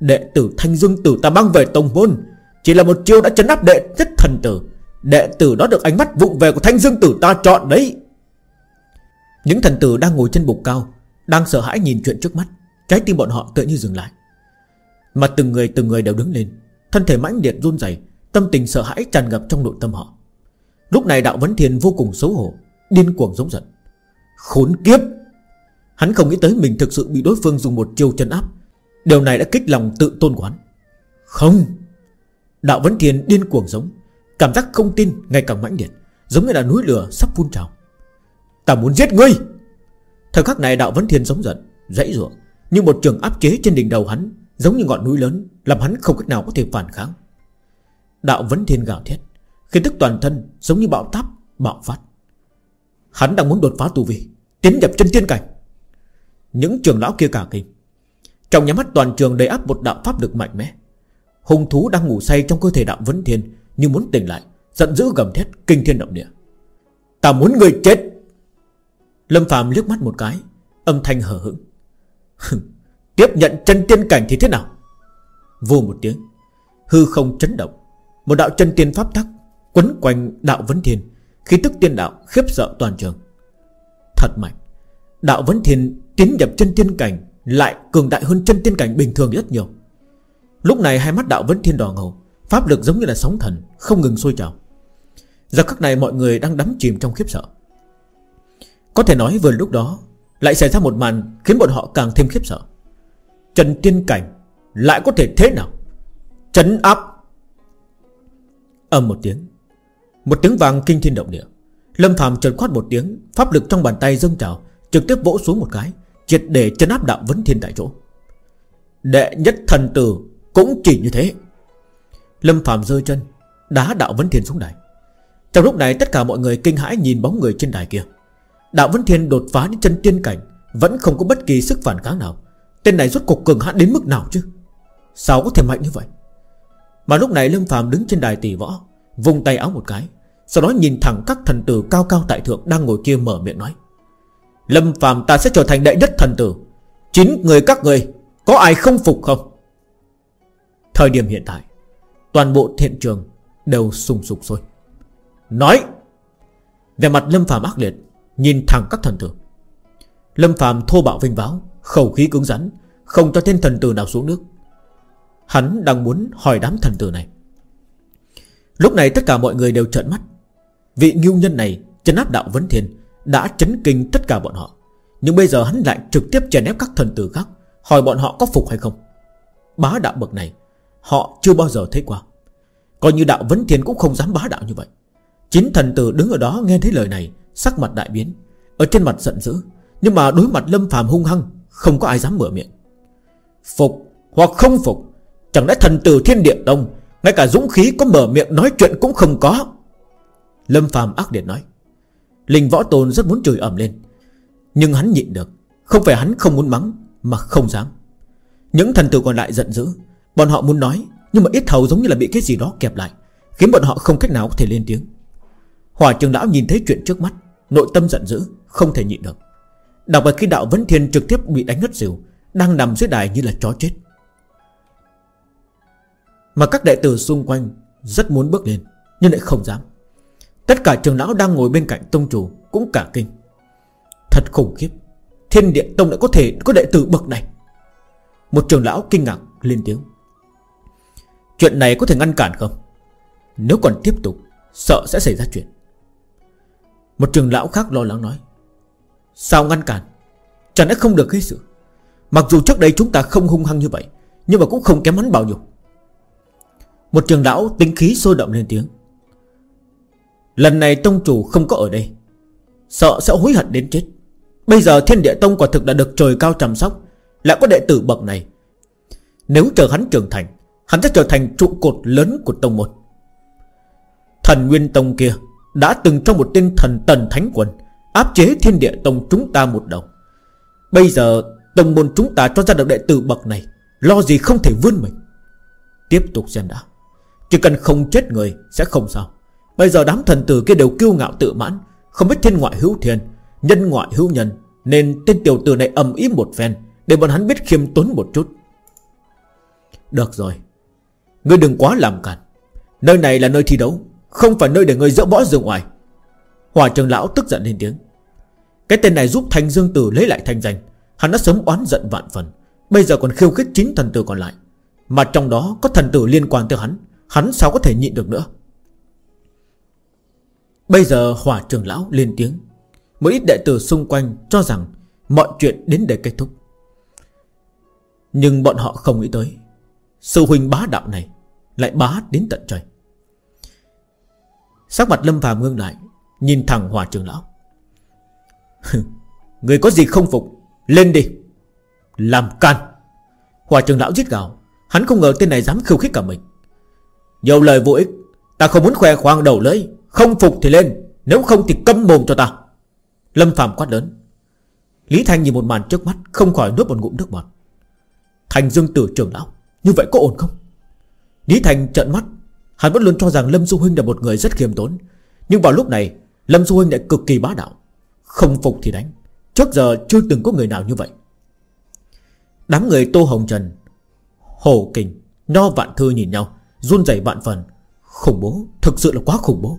Đệ tử Thanh Dương Tử ta mang về tông môn, Chỉ là một chiêu đã chấn áp đệ nhất thần tử. Đệ tử đó được ánh mắt vụng về của Thanh Dương Tử ta chọn đấy. Những thần tử đang ngồi trên bục cao, Đang sợ hãi nhìn chuyện trước mắt, Trái tim bọn họ tự như dừng lại. Mà từng người từng người đều đứng lên. Thân thể mãnh liệt run rẩy, Tâm tình sợ hãi tràn ngập trong nội tâm họ. Lúc này đạo vấn thiền vô cùng xấu hổ, Điên cuồng giống giận. Khốn kiếp! Hắn không nghĩ tới mình thực sự bị đối phương dùng một chiêu chân áp. Điều này đã kích lòng tự tôn của hắn. Không! Đạo vấn thiền điên cuồng giống, Cảm giác không tin ngày càng mãnh liệt, Giống như là núi lửa sắp phun trào. Ta muốn giết ngươi! Thời khắc này đạo vấn thiên giống giận, Dãy ruộng Như một trường áp chế trên đỉnh đầu hắn Giống như ngọn núi lớn, Làm hắn không cách nào có thể phản kháng. Đạo vấn thiên gào thét, Khi tức toàn thân giống như bạo táp, Bạo phát. Hắn đang muốn đột phá tu vi Tiến nhập chân tiên cảnh. Những trường lão kia cả kinh. Trong nhà mắt toàn trường đầy áp một đạo pháp lực mạnh mẽ. Hùng thú đang ngủ say trong cơ thể đạo vấn thiên, Như muốn tỉnh lại, Giận dữ gầm thét, kinh thiên động địa. Ta muốn người chết! Lâm Phạm liếc mắt một cái, Âm thanh hờ hững. Tiếp nhận chân tiên cảnh thì thế nào? Vô một tiếng. Hư không chấn động. Một đạo chân tiên pháp tắc Quấn quanh đạo vấn thiên. Khi tức tiên đạo khiếp sợ toàn trường. Thật mạnh. Đạo vấn thiên tiến nhập chân tiên cảnh Lại cường đại hơn chân tiên cảnh bình thường rất nhiều. Lúc này hai mắt đạo vấn thiên đỏ ngầu. Pháp lực giống như là sóng thần, Không ngừng sôi trào. Giờ khắc này mọi người đang đắm chìm trong khiếp sợ. Có thể nói vừa lúc đó Lại xảy ra một màn khiến bọn họ càng thêm khiếp sợ. Trần tiên cảnh Lại có thể thế nào? Trấn áp. Âm một tiếng. Một tiếng vàng kinh thiên động địa. Lâm phàm trần quát một tiếng, Pháp lực trong bàn tay dâng trào, Trực tiếp vỗ xuống một cái, Triệt để chấn áp đạo vấn thiên tại chỗ. Đệ nhất thần tử Cũng chỉ như thế. Lâm phàm rơi chân, Đá đạo vấn thiên xuống đài. Trong lúc này tất cả mọi người kinh hãi nhìn bóng người trên đài kia. Đạo vấn thiên đột phá đến chân tiên cảnh, Vẫn không có bất kỳ sức phản kháng nào. Tên này rốt cuộc cường hãn đến mức nào chứ? Sao có thể mạnh như vậy? Mà lúc này Lâm Phạm đứng trên đài tỷ võ Vùng tay áo một cái, Sau đó nhìn thẳng các thần tử cao cao tại thượng Đang ngồi kia mở miệng nói. Lâm Phạm ta sẽ trở thành đệ nhất thần tử. Chín người các người, Có ai không phục không? Thời điểm hiện tại, Toàn bộ thiện trường đều sùng sục sôi. Nói! Về mặt Lâm Phạm ác liệt, Nhìn thẳng các thần tử. Lâm Phạm thô bạo vinh váo, Khẩu khí cứng rắn, Không cho tên thần tử nào xuống nước. Hắn đang muốn hỏi đám thần tử này. Lúc này tất cả mọi người đều trợn mắt. Vị nghiêu nhân này Chấn áp đạo vấn thiên, Đã chấn kinh tất cả bọn họ. Nhưng bây giờ hắn lại trực tiếp chèn ép các thần tử khác, Hỏi bọn họ có phục hay không. Bá đạo bậc này, Họ chưa bao giờ thấy qua. Coi như đạo vấn thiên cũng không dám bá đạo như vậy. Chín thần tử đứng ở đó nghe thấy lời này, Sắc mặt đại biến. Ở trên mặt giận dữ nhưng mà đối mặt lâm phàm hung hăng, không có ai dám mở miệng. Phục hoặc không phục, Chẳng lẽ thần tử thiên địa tông, Ngay cả dũng khí có mở miệng nói chuyện cũng không có? Lâm phàm ác liệt nói. Linh võ tôn rất muốn chửi ẩm lên, Nhưng hắn nhịn được. Không phải hắn không muốn mắng, Mà không dám. Những thần tử còn lại giận dữ, Bọn họ muốn nói, Nhưng mà ít hầu giống như là bị cái gì đó kẹp lại, Khiến bọn họ không cách nào có thể lên tiếng. Hòa trường lão nhìn thấy chuyện trước mắt, Nội tâm giận dữ, Không thể nhịn được. Đặc biệt khi đạo Vấn Thiên trực tiếp bị đánh ngất xỉu, Đang nằm dưới đài như là chó chết. Mà các đệ tử xung quanh Rất muốn bước lên, Nhưng lại không dám. Tất cả trường lão đang ngồi bên cạnh tông chủ Cũng cả kinh. Thật khủng khiếp, Thiên địa tông lại có thể có đệ tử bậc này. Một trường lão kinh ngạc lên tiếng. Chuyện này có thể ngăn cản không? Nếu còn tiếp tục, Sợ sẽ xảy ra chuyện. Một trường lão khác lo lắng nói. Sao ngăn cản? Chẳng lẽ không được gây sự? Mặc dù trước đây chúng ta không hung hăng như vậy, Nhưng mà cũng không kém hắn bao nhiêu. Một trường lão tính khí sôi động lên tiếng. Lần này tông chủ không có ở đây. Sợ sẽ hối hận đến chết. Bây giờ thiên địa tông quả thực đã được trời cao chăm sóc. Lại có đệ tử bậc này. Nếu chờ hắn trưởng thành, Hắn sẽ trở thành trụ cột lớn của tông môn. Thần Nguyên Tông kia Đã từng trong một tên thần tần thánh quần. Áp chế thiên địa tông chúng ta một đầu. Bây giờ Tông môn chúng ta cho ra được đệ tử bậc này, Lo gì không thể vươn mình? Tiếp tục xem đã. Chỉ cần không chết người sẽ không sao. Bây giờ đám thần tử kia đều kiêu ngạo tự mãn, Không biết thiên ngoại hữu thiên, Nhân ngoại hữu nhân, Nên tên tiểu tử này ầm ý một phen Để bọn hắn biết khiêm tốn một chút. Được rồi. Ngươi đừng quá làm cản Nơi này là nơi thi đấu, Không phải nơi để ngươi dỡ bỏ ra ngoài. Hòa trường lão tức giận lên tiếng. Cái tên này giúp Thanh Dương Tử lấy lại thanh danh. Hắn đã sớm oán giận vạn phần. Bây giờ còn khiêu khích chính thần tử còn lại. Mà trong đó có thần tử liên quan tới hắn. Hắn sao có thể nhịn được nữa? Bây giờ hỏa trường lão lên tiếng. Một ít đệ tử xung quanh cho rằng Mọi chuyện đến để kết thúc. Nhưng bọn họ không nghĩ tới. Sư huynh bá đạo này Lại bá đến tận trời. Sắc mặt lâm phàm ngưng lại. Nhìn thẳng hòa trường lão. Người có gì không phục, Lên đi. Làm can. Hòa trường lão giết gào. Hắn không ngờ tên này dám khiêu khích cả mình. Nhiều lời vô ích. Ta không muốn khoe khoang đầu lưỡi. Không phục thì lên. Nếu không thì câm mồm cho ta. Lâm phàm quát lớn. Lý Thanh nhìn một màn trước mắt, Không khỏi nuốt một ngụm nước bọt. Thành dương tử trường lão, Như vậy có ổn không? Lý Thành trợn mắt. Hắn vẫn luôn cho rằng Lâm Du Huynh là một người rất khiêm tốn. Nhưng vào lúc này Lâm Du Huynh lại cực kỳ bá đạo. Không phục thì đánh. Trước giờ chưa từng có người nào như vậy. Đám người Tô Hồng Trần, Hồ Kình, Nho Vạn Thư nhìn nhau, Run rẩy vạn phần. Khủng bố, Thực sự là quá khủng bố.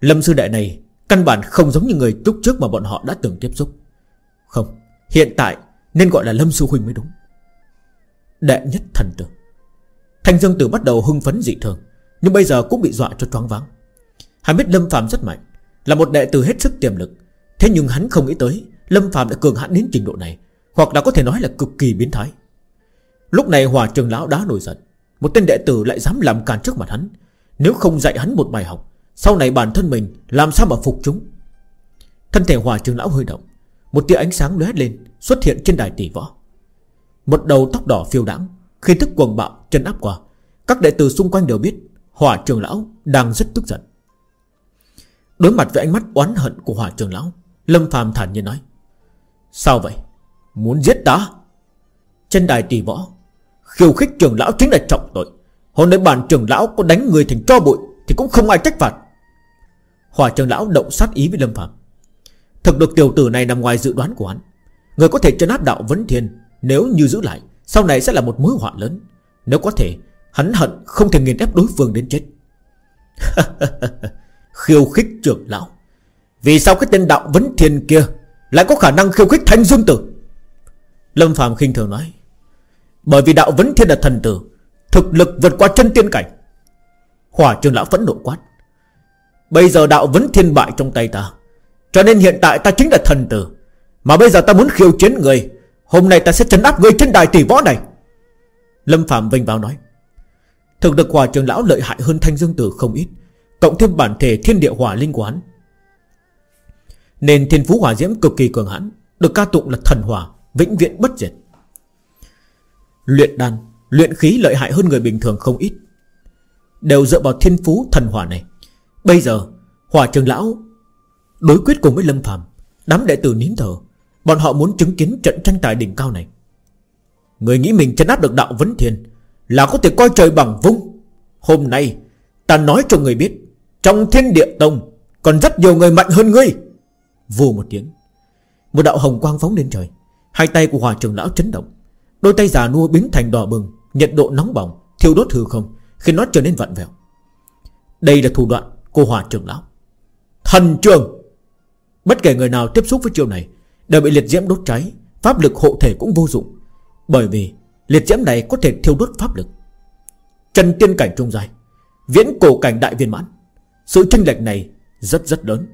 Lâm sư đệ này Căn bản không giống như người lúc trước mà bọn họ đã từng tiếp xúc. Không, Hiện tại nên gọi là Lâm Sư Huynh mới đúng. Đệ nhất thần tử. Thanh Dương Tử bắt đầu hưng phấn dị thường, Nhưng bây giờ cũng bị dọa cho choáng váng. Hắn biết Lâm Phạm rất mạnh, Là một đệ tử hết sức tiềm lực. Thế nhưng hắn không nghĩ tới, Lâm Phạm đã cường hãn đến trình độ này, Hoặc là có thể nói là cực kỳ biến thái. Lúc này hòa trường lão đã nổi giận. Một tên đệ tử lại dám làm càn trước mặt hắn. Nếu không dạy hắn một bài học, Sau này bản thân mình làm sao mà phục chúng? Thân thể hòa trường lão hơi động. Một tia ánh sáng lóe lên, Xuất hiện trên đài tỷ võ. Một đầu tóc đỏ phiêu đãng Khi thức quần bạo, chân áp qua. Các đệ tử xung quanh đều biết hòa trường lão đang rất tức giận. Đối mặt với ánh mắt oán hận của hỏa trường lão, Lâm phàm thản nhiên nói, Sao vậy? Muốn giết ta Trên đài tỷ võ, Khiêu khích trường lão chính là trọng tội. Hôm nay bản trường lão có đánh người thành cho bụi Thì cũng không ai trách phạt. Hỏa trường lão động sát ý với Lâm phàm. Thực được tiểu tử này nằm ngoài dự đoán của hắn, Người có thể chân áp đạo vấn thiên Nếu như giữ lại, Sau này sẽ là một mối họa lớn. Nếu có thể, Hắn hận không thể nghiền ép đối phương đến chết. Khiêu khích trưởng lão. Vì sao cái tên đạo vấn thiên kia Lại có khả năng khiêu khích thanh dương tử? Lâm phàm khinh thường nói, Bởi vì đạo vấn thiên là thần tử, Thực lực vượt qua chân tiên cảnh. Hỏa trường lão phẫn nộ quát, Bây giờ đạo vấn thiên bại trong tay ta, Cho nên hiện tại ta chính là thần tử, Mà bây giờ ta muốn khiêu chiến người, Hôm nay ta sẽ trấn áp người trên đài tỷ võ này. Lâm Phạm vinh vào nói, Thực lực hỏa trường lão lợi hại hơn thanh dương tử không ít Cộng thêm bản thể thiên địa hỏa linh của hắn. Nên thiên phú hỏa diễm cực kỳ cường hãn, Được ca tụng là thần hỏa, Vĩnh viễn bất diệt. Luyện đan, Luyện khí lợi hại hơn người bình thường không ít. Đều dựa vào thiên phú thần hỏa này. Bây giờ, Hỏa trường lão, Đối quyết cùng với Lâm phàm, Đám đệ tử nín thở. Bọn họ muốn chứng kiến trận tranh tài đỉnh cao này. Người nghĩ mình chân áp được đạo vấn thiên Là có thể coi trời bằng vung. Hôm nay, Ta nói cho người biết trong thiên địa tông, Còn rất nhiều người mạnh hơn ngươi. Vù một tiếng, Một đạo hồng quang phóng lên trời. Hai tay của hòa trường lão chấn động. Đôi tay già nua biến thành đỏ bừng, Nhiệt độ nóng bỏng, Thiêu đốt hư không, Khiến nó trở nên vặn vẹo. Đây là thủ đoạn của hòa trường lão. Thần trường! Bất kể người nào tiếp xúc với chiêu này, Đều bị liệt diễm đốt cháy, Pháp lực hộ thể cũng vô dụng. Bởi vì liệt diễm này có thể thiêu đốt pháp lực. Trần tiên cảnh trung dài Viễn cổ cảnh đại viên mãn. Sự chênh lệch này rất rất lớn.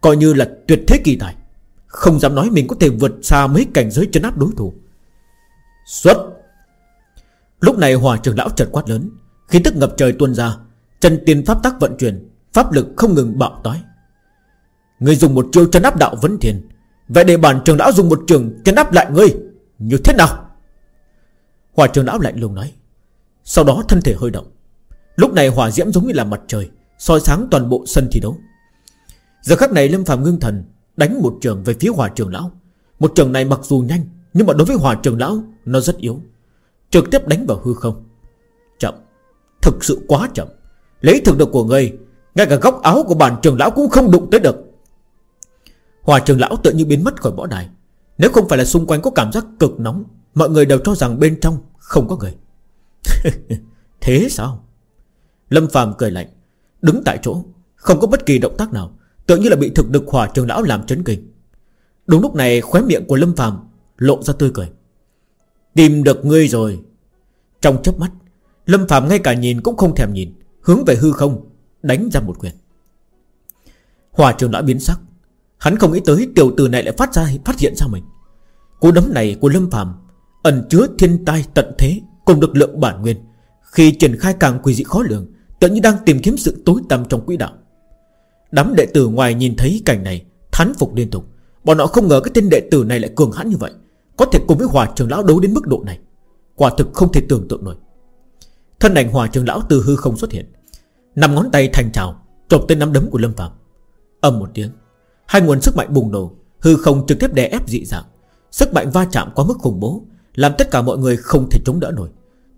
Coi như là tuyệt thế kỳ tài. Không dám nói mình có thể vượt xa mấy cảnh giới chân áp đối thủ. Xuất! Lúc này hòa trường lão chợt quát lớn. Khí tức ngập trời tuôn ra, Chân tiên pháp tắc vận chuyển, Pháp lực không ngừng bạo tói Người dùng một chiêu chân áp đạo vấn thiền. Vậy để bản trường lão dùng một trường chân áp lại ngươi, Như thế nào? Hòa trường lão lạnh lùng nói. Sau đó thân thể hơi động. Lúc này hỏa diễm giống như là mặt trời soi sáng toàn bộ sân thi đấu. Giờ khắc này Lâm Phạm ngưng thần Đánh một trường về phía hòa trường lão. Một trường này mặc dù nhanh, Nhưng mà đối với hòa trường lão, Nó rất yếu. Trực tiếp đánh vào hư không. Chậm. Thực sự quá chậm. Lấy thực lực của người, Ngay cả góc áo của bản trường lão cũng không đụng tới được. Hòa trường lão tự như biến mất khỏi võ đài. Nếu không phải là xung quanh có cảm giác cực nóng, Mọi người đều cho rằng bên trong không có người. Thế sao? Lâm phàm cười lạnh. Đứng tại chỗ, Không có bất kỳ động tác nào, tựa như là bị thực lực hòa trường lão làm chấn kinh. Đúng lúc này, khóe miệng của Lâm phàm Lộ ra tươi cười. Tìm được ngươi rồi. Trong chớp mắt, Lâm phàm ngay cả nhìn cũng không thèm nhìn, Hướng về hư không, Đánh ra một quyền. Hòa trường lão biến sắc. Hắn không nghĩ tới tiểu tử này lại phát ra, phát hiện ra mình. Cú đấm này của Lâm phàm Ẩn chứa thiên tai tận thế, Cùng lực lượng bản nguyên, Khi triển khai càng quỷ dị khó lường Tự như đang tìm kiếm sự tối tăm trong quỹ đạo. Đám đệ tử ngoài nhìn thấy cảnh này, Thán phục liên tục. Bọn họ không ngờ cái tên đệ tử này lại cường hãn như vậy, Có thể cùng với hòa trường lão đấu đến mức độ này. Quả thực không thể tưởng tượng nổi. Thân ảnh hòa trường lão từ hư không xuất hiện Nằm ngón tay thành trào, Chộp tên nắm đấm của Lâm Phạm Âm một tiếng, Hai nguồn sức mạnh bùng nổ, Hư không trực tiếp đè ép dị dạng. Sức mạnh va chạm quá mức khủng bố, Làm tất cả mọi người không thể chống đỡ nổi.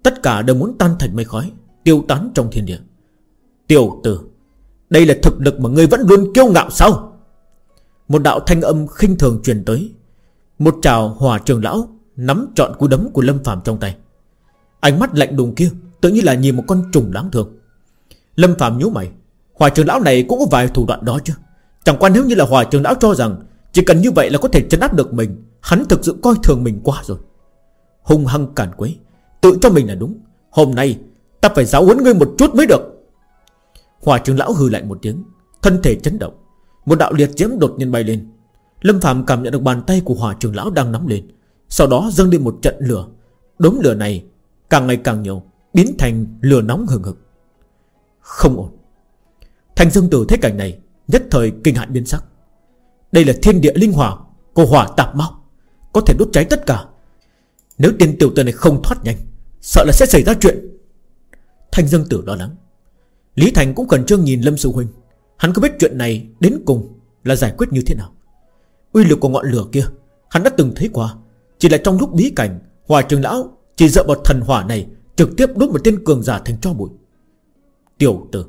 Tất cả đều muốn tan thành mây khói, Tiêu tán trong thiên địa. Tiểu tử, Đây là thực lực mà ngươi vẫn luôn kiêu ngạo sao? Một đạo thanh âm khinh thường truyền tới. Một trào hòa trường lão Nắm trọn cú đấm của Lâm Phạm trong tay. Ánh mắt lạnh đùng kia Tự như là nhìn một con trùng đáng thương. Lâm Phạm nhíu mày. Hòa trường lão này cũng có vài thủ đoạn đó chứ. Chẳng qua nếu như là hòa trường lão cho rằng Chỉ cần như vậy là có thể chấn áp được mình, Hắn thực sự coi thường mình quá rồi. Hung hăng cản quấy, Tự cho mình là đúng. Hôm nay, ta phải giáo huấn ngươi một chút mới được. Hòa trường lão hừ lạnh một tiếng, Thân thể chấn động. Một đạo liệt diễm đột nhiên bay lên. Lâm Phạm cảm nhận được bàn tay của hòa trường lão đang nắm lên. Sau đó dâng lên một trận lửa. Đốm lửa này càng ngày càng nhiều, Biến thành lửa nóng hừng hực. Không ổn. Thành dương tử thấy cảnh này, Nhất thời kinh hại biến sắc. Đây là thiên địa linh hỏa Của hỏa tạp mau Có thể đốt cháy tất cả. Nếu tên tiểu tử này không thoát nhanh, Sợ là sẽ xảy ra chuyện. Thanh dương tử lo lắng. Lý Thành cũng khẩn trương nhìn Lâm Sư Huynh. Hắn có biết chuyện này đến cùng là giải quyết như thế nào? Uy lực của ngọn lửa kia Hắn đã từng thấy qua. Chỉ là trong lúc bí cảnh Hòa trường lão chỉ dựa vào thần hỏa này Trực tiếp đốt một tên cường giả thành cho bụi. Tiểu tử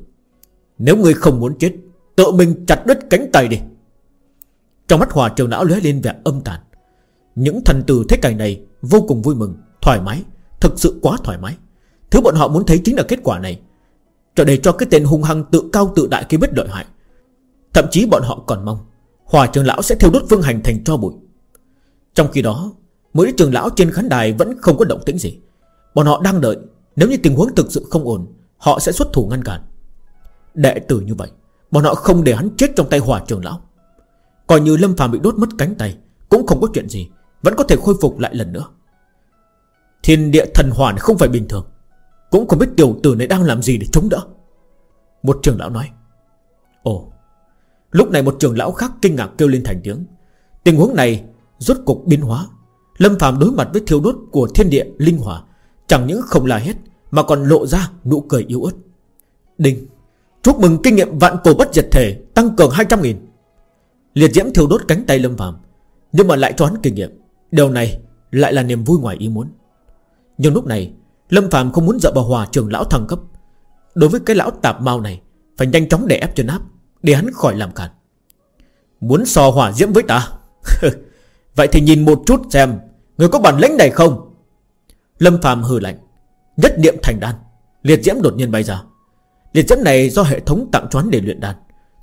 Nếu ngươi không muốn chết Tự mình chặt đứt cánh tay đi. Trong mắt hòa trường lão lóe lên vẻ âm tàn. Những thần tử thế cảnh này Vô cùng vui mừng, thoải mái Thực sự quá thoải mái. Thứ bọn họ muốn thấy chính là kết quả này. Cho để cho cái tên hung hăng tự cao tự đại kia biết lợi hại. Thậm chí bọn họ còn mong Hòa trường lão sẽ theo đốt phương hành thành cho bụi. Trong khi đó Mỗi trường lão trên khán đài vẫn không có động tĩnh gì. Bọn họ đang đợi, Nếu như tình huống thực sự không ổn, Họ sẽ xuất thủ ngăn cản. Đệ tử như vậy, Bọn họ không để hắn chết trong tay hòa trường lão. Coi như Lâm phàm bị đốt mất cánh tay, Cũng không có chuyện gì, Vẫn có thể khôi phục lại lần nữa. Thiên địa thần hoàn không phải bình thường. Cũng không biết tiểu tử này đang làm gì để chống đỡ. Một trưởng lão nói, Ồ. Lúc này một trưởng lão khác kinh ngạc kêu lên thành tiếng, Tình huống này rốt cục biến hóa. Lâm phàm đối mặt với thiêu đốt của thiên địa linh hỏa, Chẳng những không là hết Mà còn lộ ra nụ cười yếu ớt. Đinh, Chúc mừng kinh nghiệm vạn cổ bất diệt thể Tăng cường 200 nghìn. Liệt diễm thiêu đốt cánh tay Lâm phàm, Nhưng mà lại cho hắn kinh nghiệm. Điều này lại là niềm vui ngoài ý muốn. Nhưng lúc này Lâm Phạm không muốn dợ vào hòa trường lão thăng cấp. Đối với cái lão tạp mau này, Phải nhanh chóng để ép chân áp, Để hắn khỏi làm cản Muốn so hỏa diễm với ta? Vậy thì nhìn một chút xem, Người có bản lĩnh này không? Lâm Phạm hừ lạnh, Nhất niệm thành đan, Liệt diễm đột nhiên bay ra. Liệt diễm này do hệ thống tặng choán để luyện đan,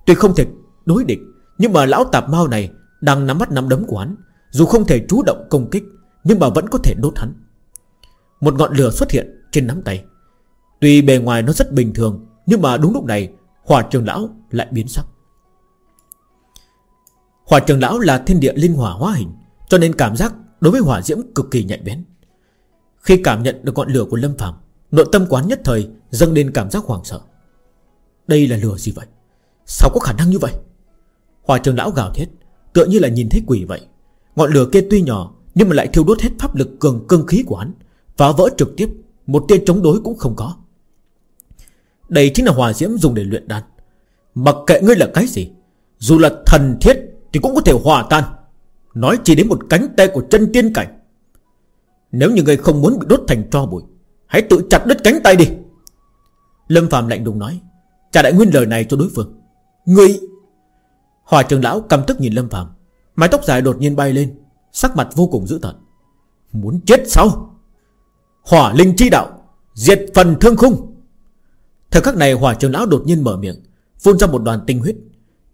Tuy không thể đối địch, Nhưng mà lão tạp mau này Đang nắm mắt nắm đấm của hắn. Dù không thể chủ động công kích, Nhưng mà vẫn có thể đốt hắn. Một ngọn lửa xuất hiện trên nắm tay. Tuy bề ngoài nó rất bình thường, Nhưng mà đúng lúc này, Hỏa trường lão lại biến sắc. Hỏa trường lão là thiên địa linh hỏa hóa hình, Cho nên cảm giác đối với hỏa diễm cực kỳ nhạy bén. Khi cảm nhận được ngọn lửa của Lâm Phạm Nội tâm quán nhất thời dâng lên cảm giác hoảng sợ. Đây là lửa gì vậy? Sao có khả năng như vậy? Hỏa trường lão gào thét, Tựa như là nhìn thấy quỷ vậy. Ngọn lửa kia tuy nhỏ, Nhưng mà lại thiêu đốt hết pháp lực cường, cương khí của hắn. Phá vỡ trực tiếp, Một tia chống đối cũng không có. Đây chính là hỏa diễm dùng để luyện đan. Mặc kệ ngươi là cái gì, Dù là thần thiết Thì cũng có thể hòa tan. Nói chỉ đến một cánh tay của chân tiên cảnh. Nếu như ngươi không muốn bị đốt thành tro bụi, Hãy tự chặt đứt cánh tay đi. Lâm Phạm lạnh đùng nói, Trả đại nguyên lời này cho đối phương. Ngươi! Hòa trường lão căm tức nhìn Lâm Phạm Mái tóc dài đột nhiên bay lên, Sắc mặt vô cùng dữ tợn. Muốn chết sao? Hỏa linh chi đạo, Diệt phần thương khung. Thời khắc này, hỏa trường lão đột nhiên mở miệng, Phun ra một đoàn tinh huyết.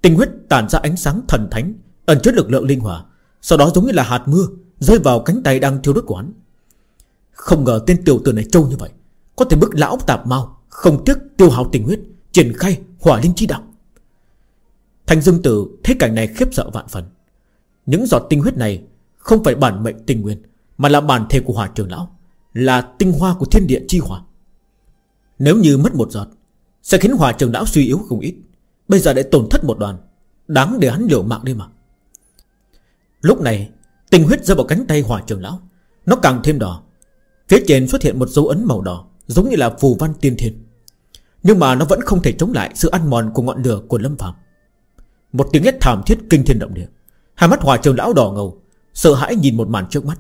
Tinh huyết tàn ra ánh sáng thần thánh, Ẩn chứa lực lượng linh hỏa, Sau đó giống như là hạt mưa, Rơi vào cánh tay đang thiêu đốt của hắn. Không ngờ tên tiểu tử này trâu như vậy, Có thể bức lão tạp mau, Không tiếc tiêu hao tình huyết, Triển khai hỏa linh chi đạo. Thanh Dương Tử thấy cảnh này khiếp sợ vạn phần. Những giọt tinh huyết này Không phải bản mệnh tinh nguyên Mà là bản thể của hỏa trường lão. Là tinh hoa của thiên địa chi hỏa. Nếu như mất một giọt, Sẽ khiến hỏa trường lão suy yếu không ít. Bây giờ để tổn thất một đoàn, Đáng để hắn liều mạng đi mà. Lúc này, Tinh huyết rơi vào cánh tay hỏa trường lão Nó càng thêm đỏ. Phía trên xuất hiện một dấu ấn màu đỏ, Giống như là phù văn tiên thiên. Nhưng mà nó vẫn không thể chống lại sự ăn mòn của ngọn lửa của Lâm Phạm Một tiếng hét thảm thiết kinh thiên động địa. Hai mắt hỏa trường lão đỏ ngầu, Sợ hãi nhìn một màn trước mắt.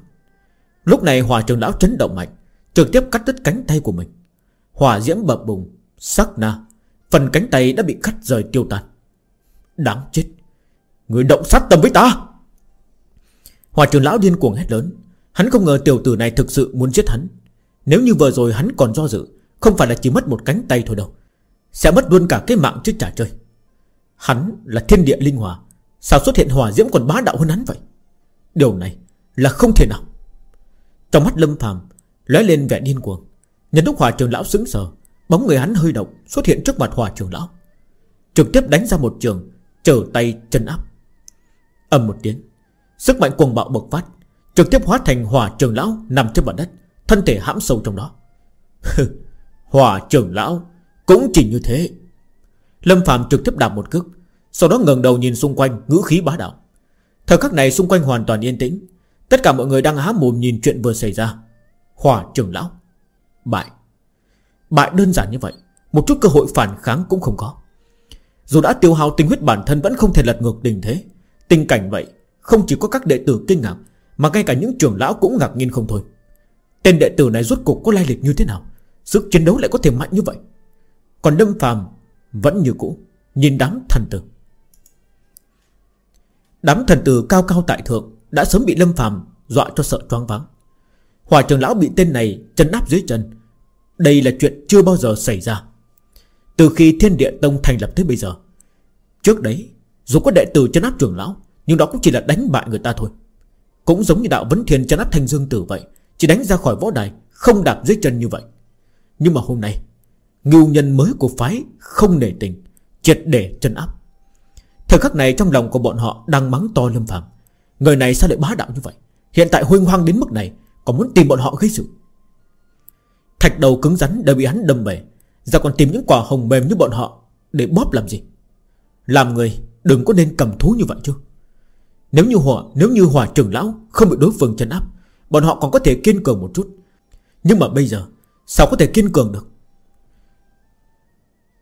Lúc này hỏa trường lão chấn động mạnh, Trực tiếp cắt đứt cánh tay của mình. Hỏa diễm bập bùng, Sắc na, Phần cánh tay đã bị cắt rời tiêu tan. Đáng chết, Người động sát tâm với ta! Hòa trường lão điên cuồng hét lớn, Hắn không ngờ tiểu tử này thực sự muốn giết hắn. Nếu như vừa rồi hắn còn do dự, Không phải là chỉ mất một cánh tay thôi đâu, Sẽ mất luôn cả cái mạng trước trả chơi. Hắn là thiên địa linh hòa Sao xuất hiện hỏa diễm còn bá đạo hơn hắn vậy? Điều này là không thể nào. Trong mắt lâm phàm, lóe lên vẻ điên cuồng. Nhân lúc hỏa trường lão sững sờ, Bóng người hắn hơi động, xuất hiện trước mặt hỏa trường lão. Trực tiếp đánh ra một trường, Trở tay chân áp. Ầm một tiếng, Sức mạnh cuồng bạo bộc phát, Trực tiếp hóa thành hỏa trường lão nằm trên mặt đất, Thân thể hãm sâu trong đó. Hỏa trường lão Cũng chỉ như thế. Lâm Phạm trực tiếp đạp một cước, Sau đó ngẩng đầu nhìn xung quanh ngữ khí bá đạo. Thời khắc này xung quanh hoàn toàn yên tĩnh Tất cả mọi người đang há mồm nhìn chuyện vừa xảy ra. Hòa trưởng lão. Bại. Bại đơn giản như vậy, Một chút cơ hội phản kháng cũng không có. Dù đã tiêu hao tinh huyết bản thân Vẫn không thể lật ngược tình thế. Tình cảnh vậy, Không chỉ có các đệ tử kinh ngạc, Mà ngay cả những trưởng lão cũng ngạc nhiên không thôi. Tên đệ tử này rốt cuộc có lai lịch như thế nào? Sức chiến đấu lại có thể mạnh như vậy? Còn Lâm Phàm Vẫn như cũ, Nhìn đám thần tử. Đám thần tử cao cao tại thượng đã sớm bị Lâm Phàm dọa cho sợ choáng váng. Hòa trường lão bị tên này chân áp dưới chân. Đây là chuyện chưa bao giờ xảy ra. Từ khi thiên địa tông thành lập tới bây giờ, Trước đấy, Dù có đệ tử chân áp trưởng lão, Nhưng đó cũng chỉ là đánh bại người ta thôi. Cũng giống như đạo vấn thiên chân áp thanh dương tử vậy, Chỉ đánh ra khỏi võ đài, Không đạp dưới chân như vậy. Nhưng mà hôm nay, Ngưu nhân mới của phái không nể tình, Triệt để chân áp. Thời khắc này trong lòng của bọn họ Đang mắng to lâm phàm. Người này sao lại bá đạo như vậy? Hiện tại huynh hoang đến mức này Còn muốn tìm bọn họ gây sự? Thạch đầu cứng rắn đều bị hắn đâm bể Giờ còn tìm những quả hồng mềm như bọn họ Để bóp làm gì? Làm người đừng có nên cầm thú như vậy chứ. Nếu như họ, Nếu như hòa trưởng lão không bị đối phương chân áp Bọn họ còn có thể kiên cường một chút. Nhưng mà bây giờ Sao có thể kiên cường được?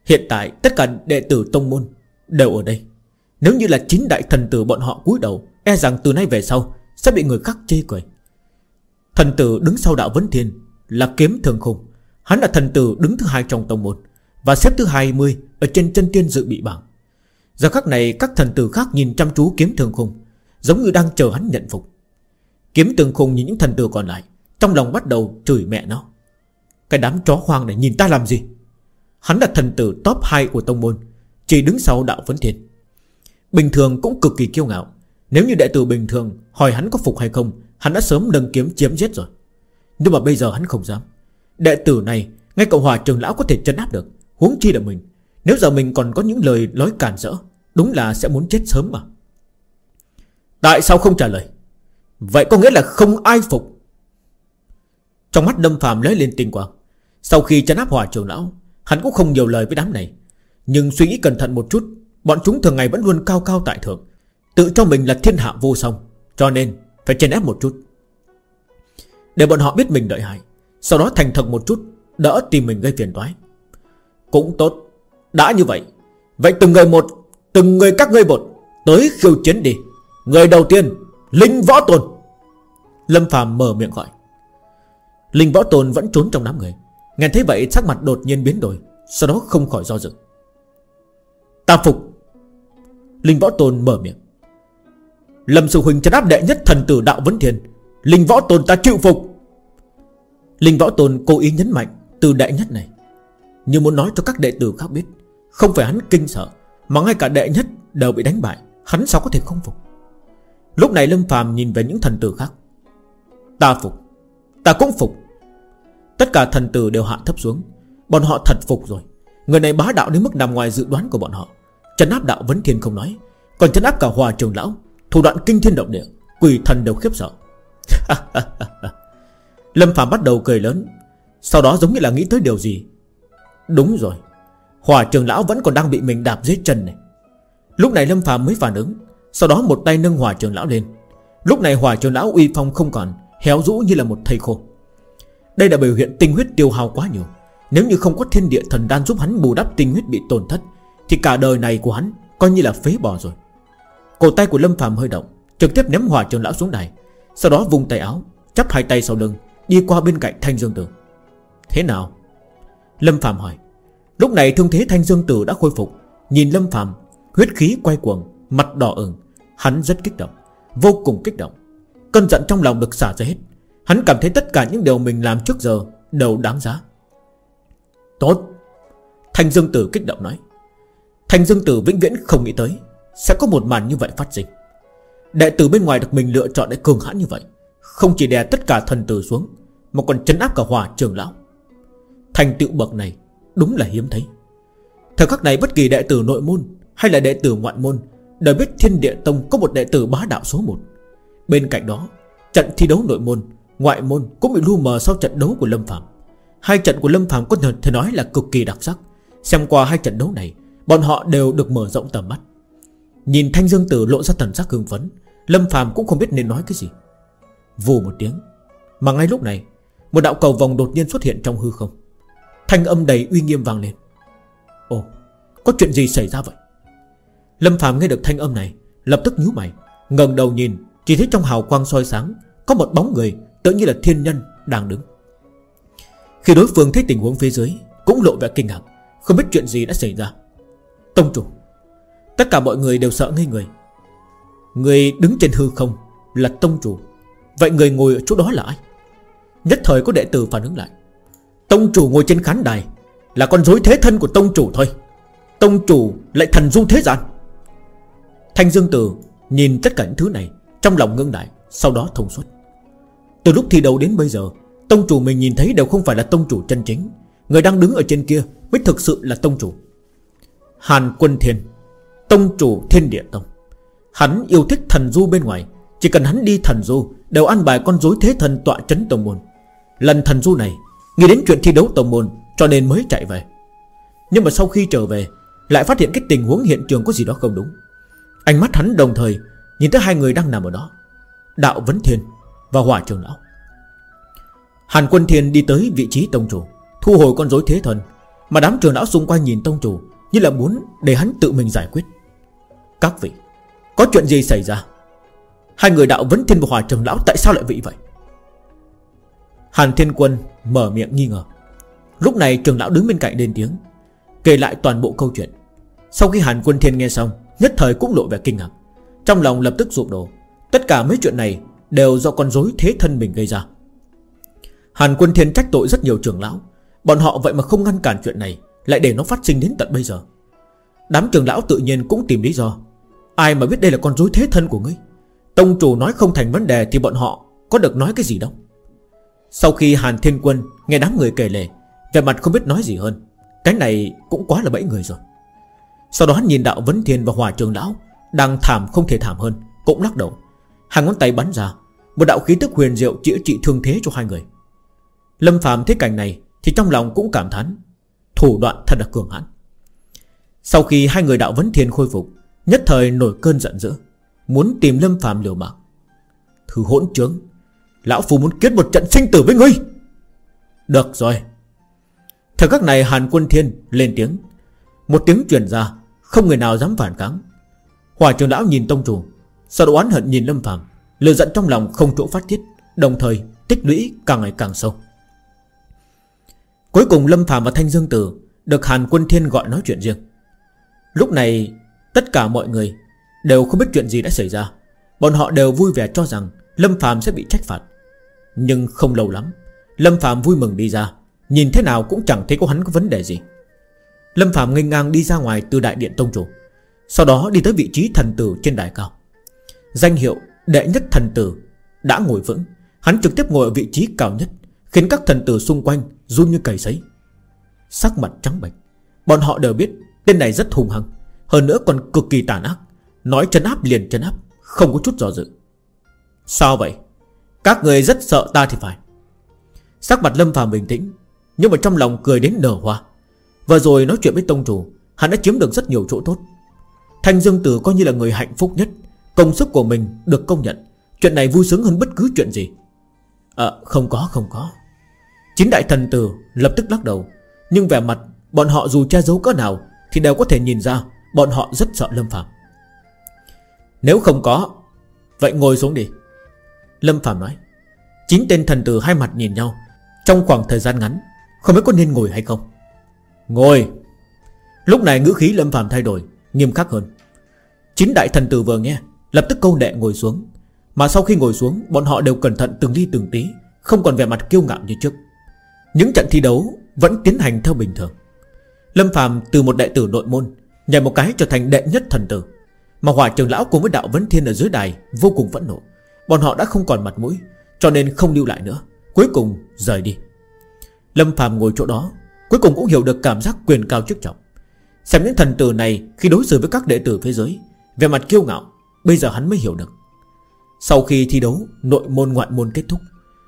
Hiện tại tất cả đệ tử tông môn Đều ở đây. Nếu như là chính đại thần tử bọn họ cúi đầu E rằng từ nay về sau Sẽ bị người khác chê cười. Thần tử đứng sau đạo vấn thiên là kiếm thường khung. Hắn là thần tử đứng thứ hai trong tông môn Và xếp thứ 20 Ở trên chân tiên dự bị bảng. Giờ khắc này, các thần tử khác nhìn chăm chú kiếm thường khung, Giống như đang chờ hắn nhận phục. Kiếm thường khung nhìn những thần tử còn lại, Trong lòng bắt đầu chửi mẹ nó. Cái đám chó hoang này nhìn ta làm gì? Hắn là thần tử top 2 của tông môn, Chỉ đứng sau đạo vấn thiên. Bình thường cũng cực kỳ kiêu ngạo nếu như đệ tử bình thường Hỏi hắn có phục hay không, Hắn đã sớm nâng kiếm chiếm giết rồi. Nhưng mà bây giờ hắn không dám. Đệ tử này, Ngay cậu hòa trường lão có thể chân áp được, Huống chi là mình. Nếu giờ mình còn có những lời nói cản rỡ, Đúng là sẽ muốn chết sớm mà. Tại sao không trả lời? Vậy có nghĩa là không ai phục. Trong mắt đâm phàm lấy lên tinh quang. Sau khi chấn áp hòa trường lão, Hắn cũng không nhiều lời với đám này. Nhưng suy nghĩ cẩn thận một chút, Bọn chúng thường ngày vẫn luôn cao cao tại thượng. Tự cho mình là thiên hạ vô song, Cho nên phải chèn ép một chút. Để bọn họ biết mình đợi hại, Sau đó thành thật một chút, Đỡ tìm mình gây phiền toái. Cũng tốt, Đã như vậy Vậy từng người một, Từng người các ngươi một, Tới khiêu chiến đi. Người đầu tiên, Linh Võ Tôn. Lâm phàm mở miệng gọi. Linh Võ Tôn vẫn trốn trong đám người. Nghe thấy vậy, sắc mặt đột nhiên biến đổi, Sau đó không khỏi do dự. Ta phục. Linh Võ Tôn mở miệng. Lâm Sư Huynh trấn áp đệ nhất thần tử đạo vấn thiên. Linh Võ Tôn ta chịu phục. Linh Võ Tôn cố ý nhấn mạnh Từ đệ nhất này, Như muốn nói cho các đệ tử khác biết. Không phải hắn kinh sợ, Mà ngay cả đệ nhất đều bị đánh bại. Hắn sao có thể không phục? Lúc này Lâm Phàm nhìn về những thần tử khác. Ta phục, Ta cũng phục. Tất cả thần tử đều hạ thấp xuống. Bọn họ thật phục rồi. Người này bá đạo đến mức nằm ngoài dự đoán của bọn họ. Trấn áp đạo vấn thiên không nói, Còn trấn áp cả hòa trường lão. Thủ đoạn kinh thiên động địa, Quỷ thần đều khiếp sợ. Lâm Phạm bắt đầu cười lớn. Sau đó giống như là nghĩ tới điều gì. Đúng rồi, Hòa trường lão vẫn còn đang bị mình đạp dưới chân này. Lúc này Lâm Phạm mới phản ứng, Sau đó một tay nâng hòa trường lão lên. Lúc này hòa trường lão uy phong không còn, Héo rũ như là một thầy khô. Đây là biểu hiện tinh huyết tiêu hao quá nhiều. Nếu như không có thiên địa thần đan giúp hắn bù đắp tinh huyết bị tổn thất, Thì cả đời này của hắn Coi như là phế bỏ rồi. Cổ tay của Lâm Phạm hơi động, Trực tiếp ném hỏa trường lão xuống đài. Sau đó vùng tay áo, Chắp hai tay sau lưng, Đi qua bên cạnh Thanh Dương Tử. Thế nào? Lâm Phạm hỏi. Lúc này thương thế Thanh Dương Tử đã khôi phục. Nhìn Lâm Phạm Huyết khí quay cuồng, Mặt đỏ ửng, Hắn rất kích động, Vô cùng kích động. Cơn giận trong lòng được xả ra hết. Hắn cảm thấy tất cả những điều mình làm trước giờ Đều đáng giá. Tốt. Thanh Dương Tử kích động nói. Thanh Dương Tử vĩnh viễn không nghĩ tới. Sẽ có một màn như vậy phát sinh. Đệ tử bên ngoài được mình lựa chọn để cường hãn như vậy. Không chỉ đè tất cả thần tử xuống, Mà còn chấn áp cả hòa trường lão. Thành tựu bậc này Đúng là hiếm thấy. Thời khắc này bất kỳ đệ tử nội môn Hay là đệ tử ngoại môn Đều biết thiên địa tông có một đệ tử bá đạo số 1 Bên cạnh đó, Trận thi đấu nội môn, Ngoại môn cũng bị lu mờ sau trận đấu của Lâm Phạm Hai trận của Lâm Phạm có thể nói là cực kỳ đặc sắc. Xem qua hai trận đấu này, Bọn họ đều được mở rộng tầm mắt. Nhìn Thanh Dương Tử lộ ra thần sắc hưng phấn, Lâm Phạm cũng không biết nên nói cái gì. Vù một tiếng, Mà ngay lúc này, Một đạo cầu vòng đột nhiên xuất hiện trong hư không. Thanh âm đầy uy nghiêm vang lên. Ồ, Có chuyện gì xảy ra vậy? Lâm Phạm nghe được thanh âm này, Lập tức nhíu mày, ngẩng đầu nhìn, Chỉ thấy trong hào quang soi sáng, Có một bóng người tự như là thiên nhân đang đứng. Khi đối phương thấy tình huống phía dưới, Cũng lộ vẻ kinh ngạc, Không biết chuyện gì đã xảy ra. Tông chủ Tất cả mọi người đều sợ ngây người. Người đứng trên hư không Là tông chủ. Vậy người ngồi ở chỗ đó là ai? Nhất thời có đệ tử phản ứng lại. Tông chủ ngồi trên khán đài Là con dối thế thân của tông chủ thôi. Tông chủ lại thần du thế gian. Thanh Dương Tử Nhìn tất cả những thứ này Trong lòng ngưng đại Sau đó thông suốt. Từ lúc thi đấu đến bây giờ, Tông chủ mình nhìn thấy đều không phải là tông chủ chân chính. Người đang đứng ở trên kia Mới thực sự là tông chủ. Hàn Quân Thiên Tông chủ Thiên Địa Tông. Hắn yêu thích thần du bên ngoài, Chỉ cần hắn đi thần du, Đều ăn bài con rối thế thần tọa chấn tông môn. Lần thần du này, Nghĩ đến chuyện thi đấu tông môn, Cho nên mới chạy về. Nhưng mà sau khi trở về, Lại phát hiện cái tình huống hiện trường có gì đó không đúng. Ánh mắt hắn đồng thời Nhìn tới hai người đang nằm ở đó, Đạo Vấn Thiên và Hỏa Trường Lão. Hàn Quân Thiên đi tới vị trí tông chủ, Thu hồi con rối thế thần, Mà đám trường lão xung quanh nhìn tông chủ Như là muốn để hắn tự mình giải quyết. Các vị, Có chuyện gì xảy ra? Hai người đạo Vấn Thiên và Hỏa Trường Lão Tại sao lại vị vậy? Hàn Thiên Quân mở miệng nghi ngờ. Lúc này trường lão đứng bên cạnh lên tiếng, Kể lại toàn bộ câu chuyện. Sau khi Hàn Quân Thiên nghe xong, Nhất thời cũng lộ vẻ kinh ngạc. Trong lòng lập tức rụp đổ. Tất cả mấy chuyện này đều do con rối thế thân mình gây ra. Hàn Quân Thiên trách tội rất nhiều trưởng lão. Bọn họ vậy mà không ngăn cản chuyện này, Lại để nó phát sinh đến tận bây giờ. Đám trưởng lão tự nhiên cũng tìm lý do. Ai mà biết đây là con rối thế thân của ngươi? Tông chủ nói không thành vấn đề Thì bọn họ có được nói cái gì đâu. Sau khi Hàn Thiên Quân Nghe đám người kể lể Về mặt không biết nói gì hơn. Cái này cũng quá là bẫy người rồi. Sau đó nhìn đạo Vấn Thiên và Hòa Trường Lão, Đang thảm không thể thảm hơn, Cũng lắc đầu. Hàng ngón tay bắn ra, Một đạo khí tức huyền diệu chữa trị thương thế cho hai người. Lâm Phạm thấy cảnh này Thì trong lòng cũng cảm thán, Thủ đoạn thật là cường hãn. Sau khi hai người đạo Vấn Thiên khôi phục Nhất thời nổi cơn giận dữ, Muốn tìm Lâm Phạm liều mạng. Thử hỗn trướng, Lão Phu muốn kết một trận sinh tử với ngươi. Được rồi. Thời các này Hàn Quân Thiên lên tiếng. Một tiếng truyền ra, Không người nào dám phản kháng. Hòa trường lão nhìn tông chủ, Sau đó oán hận nhìn Lâm Phạm Lừa giận trong lòng không chỗ phát tiết, Đồng thời tích lũy càng ngày càng sâu. Cuối cùng Lâm Phạm và Thanh Dương Tử Được Hàn Quân Thiên gọi nói chuyện riêng. Lúc này Tất cả mọi người Đều không biết chuyện gì đã xảy ra. Bọn họ đều vui vẻ cho rằng Lâm Phạm sẽ bị trách phạt. Nhưng không lâu lắm, Lâm Phạm vui mừng đi ra, Nhìn thế nào cũng chẳng thấy có hắn có vấn đề gì. Lâm Phạm nghênh ngang đi ra ngoài từ đại điện tông chủ, Sau đó đi tới vị trí thần tử trên đài cao. Danh hiệu đệ nhất thần tử Đã ngồi vững. Hắn trực tiếp ngồi ở vị trí cao nhất, Khiến các thần tử xung quanh run như cầy sấy. Sắc mặt trắng bệch, Bọn họ đều biết tên này rất hùng hăng. Hơn nữa còn cực kỳ tàn ác. Nói chân áp liền chân áp, Không có chút dò dự. Sao vậy? Các người rất sợ ta thì phải. Sắc mặt Lâm phàm bình tĩnh, Nhưng mà trong lòng cười đến nở hoa. Vừa rồi nói chuyện với tông chủ, Hắn đã chiếm được rất nhiều chỗ tốt. Thanh Dương Tử coi như là người hạnh phúc nhất, Công sức của mình được công nhận. Chuyện này vui sướng hơn bất cứ chuyện gì. À không có không có. Chín đại thần tử lập tức lắc đầu, Nhưng vẻ mặt bọn họ dù che giấu cỡ nào Thì đều có thể nhìn ra Bọn họ rất sợ Lâm Phạm Nếu không có, Vậy ngồi xuống đi. Lâm Phạm nói. Chính tên thần tử hai mặt nhìn nhau. Trong khoảng thời gian ngắn, Không biết có nên ngồi hay không. Ngồi. Lúc này ngữ khí Lâm Phạm thay đổi, Nghiêm khắc hơn. Chính đại thần tử vừa nghe, Lập tức câu đệ ngồi xuống. Mà sau khi ngồi xuống, Bọn họ đều cẩn thận từng ly từng tí, Không còn vẻ mặt kiêu ngạo như trước. Những trận thi đấu vẫn tiến hành theo bình thường. Lâm Phạm từ một đệ tử nội môn Nhảy một cái trở thành đệ nhất thần tử. Mà hỏa trường lão cùng với đạo vấn thiên ở dưới đài Vô cùng phẫn nộ. Bọn họ đã không còn mặt mũi, Cho nên không lưu lại nữa. Cuối cùng, rời đi. Lâm Phàm ngồi chỗ đó, Cuối cùng cũng hiểu được cảm giác quyền cao chức trọng. Xem những thần tử này khi đối xử với các đệ tử phía dưới Về mặt kiêu ngạo, Bây giờ hắn mới hiểu được. Sau khi thi đấu, nội môn ngoại môn kết thúc,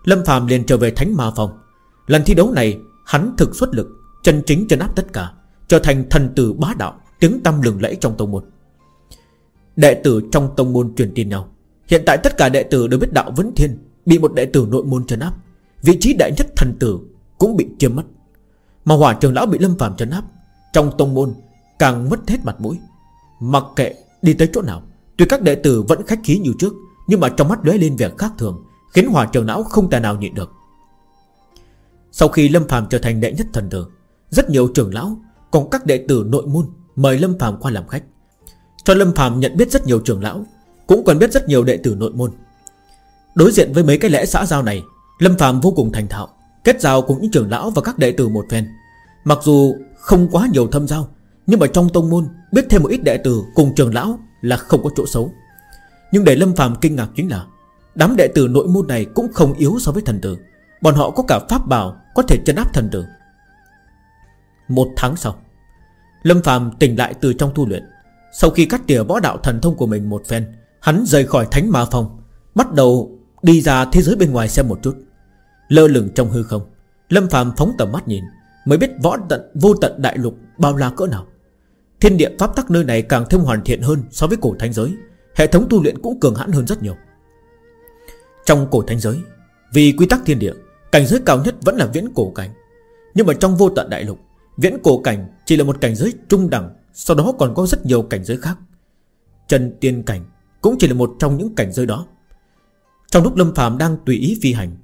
Lâm Phàm liền trở về Thánh Ma Phòng. Lần thi đấu này, hắn thực xuất lực, Chân chính chân áp tất cả, Trở thành thần tử bá đạo. Tiếng tăm lừng lẫy trong tông môn. Đệ tử trong tông môn truyền tin nhau. Hiện tại tất cả đệ tử đều biết đạo vấn thiên Bị một đệ tử nội môn trấn áp. Vị trí đại nhất thần tử cũng bị chiếm mất. Mà hỏa trường lão bị lâm phàm trấn áp, Trong tông môn càng mất hết mặt mũi. Mặc kệ đi tới chỗ nào, Tuy các đệ tử vẫn khách khí như trước, Nhưng mà trong mắt lóe lên vẻ khác thường, Khiến hỏa trường lão không tài nào nhịn được. Sau khi lâm phàm trở thành đệ nhất thần tử, Rất nhiều trưởng lão Còn các đệ tử nội môn Mời lâm phàm qua làm khách. Cho lâm phàm nhận biết rất nhiều trưởng lão, Cũng còn biết rất nhiều đệ tử nội môn. Đối diện với mấy cái lẽ xã giao này, Lâm Phạm vô cùng thành thạo, Kết giao cùng những trưởng lão và các đệ tử một phen. Mặc dù không quá nhiều thâm giao, Nhưng mà trong tông môn, Biết thêm một ít đệ tử cùng trưởng lão Là không có chỗ xấu. Nhưng để Lâm Phạm kinh ngạc chính là, Đám đệ tử nội môn này cũng không yếu so với thần tử. Bọn họ có cả pháp bảo Có thể chân áp thần tử. Một tháng sau Lâm Phạm tỉnh lại từ trong tu luyện. Sau khi cắt tỉa võ đạo thần thông của mình một phen Hắn rời khỏi thánh ma phòng, Bắt đầu đi ra thế giới bên ngoài xem một chút. Lơ lửng trong hư không Lâm phàm phóng tầm mắt nhìn Mới biết võ tận vô tận đại lục bao la cỡ nào. Thiên địa pháp tắc nơi này càng thêm hoàn thiện hơn So với cổ thánh giới Hệ thống tu luyện cũng cường hãn hơn rất nhiều. Trong cổ thánh giới Vì quy tắc thiên địa Cảnh giới cao nhất vẫn là viễn cổ cảnh. Nhưng mà trong vô tận đại lục Viễn cổ cảnh chỉ là một cảnh giới trung đẳng, Sau đó còn có rất nhiều cảnh giới khác. Trần tiên cảnh Cũng chỉ là một trong những cảnh giới đó. Trong lúc Lâm phàm đang tùy ý phi hành,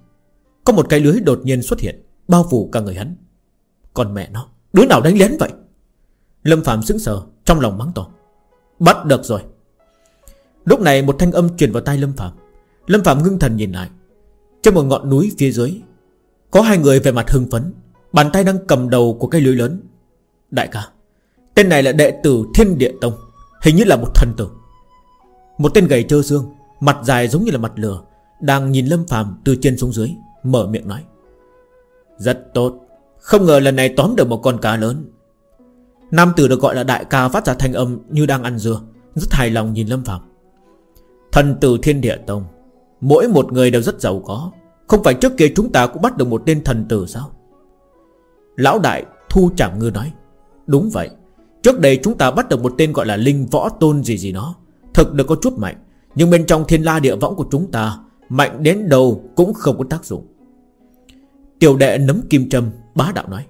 có một cái lưới đột nhiên xuất hiện, Bao phủ cả người hắn. Còn mẹ nó, Đứa nào đánh lén vậy? Lâm Phạm sững sờ, Trong lòng mắng to. Bắt được rồi. Lúc này một thanh âm truyền vào tai Lâm Phạm Lâm Phạm ngưng thần nhìn lại. Trên một ngọn núi phía dưới, Có hai người về mặt hưng phấn Bàn tay đang cầm đầu của cây lưới lớn. Đại ca, Tên này là đệ tử Thiên Địa Tông, Hình như là một thần tử. Một tên gầy trơ xương, Mặt dài giống như là mặt lửa, Đang nhìn Lâm phàm từ trên xuống dưới, Mở miệng nói. Rất tốt, Không ngờ lần này tóm được một con cá lớn. Nam tử được gọi là đại ca phát ra thanh âm như đang ăn dưa, Rất hài lòng nhìn Lâm phàm. Thần tử thiên địa tông, Mỗi một người đều rất giàu có, Không phải trước kia chúng ta cũng bắt được một tên thần tử sao? Lão đại Thu Trảm Ngư nói, Đúng vậy. Trước đây chúng ta bắt được một tên gọi là Linh Võ Tôn gì gì đó. Thực được có chút mạnh, Nhưng bên trong thiên la địa võng của chúng ta, Mạnh đến đâu cũng không có tác dụng. Tiểu đệ nấm kim châm Bá đạo nói,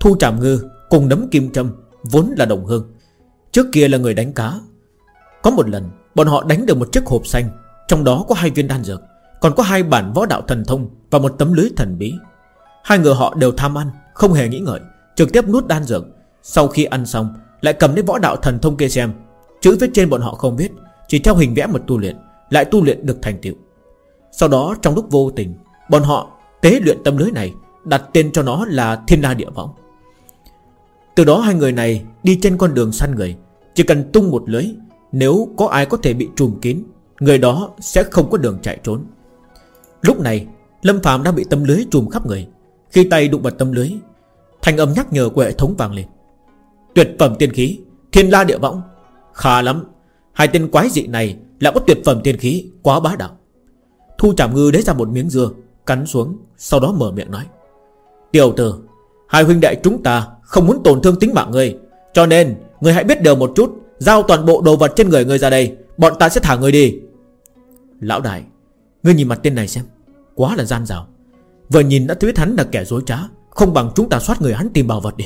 Thu Trảm Ngư cùng nấm kim châm Vốn là đồng hương. Trước kia là người đánh cá. Có một lần, Bọn họ đánh được một chiếc hộp xanh, Trong đó có hai viên đan dược, Còn có hai bản võ đạo thần thông Và một tấm lưới thần bí. Hai người họ đều tham ăn không hề nghĩ ngợi, Trực tiếp nuốt đan dược. Sau khi ăn xong, Lại cầm lấy võ đạo thần thông kia xem. Chữ viết trên bọn họ không biết Chỉ theo hình vẽ một tu luyện, Lại tu luyện được thành tựu. Sau đó, trong lúc vô tình, Bọn họ tế luyện tâm lưới này, Đặt tên cho nó là Thiên La Địa Võng. Từ đó hai người này đi trên con đường săn người, Chỉ cần tung một lưới, Nếu có ai có thể bị trùm kín, Người đó sẽ không có đường chạy trốn. Lúc này, Lâm Phạm đang bị tấm lưới trùm khắp người khi tay đụng vào tấm lưới, thanh âm nhắc nhở của hệ thống vang lên. Tuyệt phẩm tiên khí, Thiên la địa võng. Khá lắm, Hai tên quái dị này lại có tuyệt phẩm tiên khí Quá bá đạo. Thu chảm ngư lấy ra một miếng dưa, Cắn xuống, Sau đó mở miệng nói. Tiểu tử, Hai huynh đệ chúng ta không muốn tổn thương tính mạng người Cho nên Người hãy biết điều một chút, Giao toàn bộ đồ vật trên người người ra đây, Bọn ta sẽ thả người đi. Lão đại, Ngươi nhìn mặt tên này xem, Quá là gian rào Vừa nhìn đã thuyết hắn là kẻ dối trá, Không bằng chúng ta soát người hắn tìm bảo vật đi.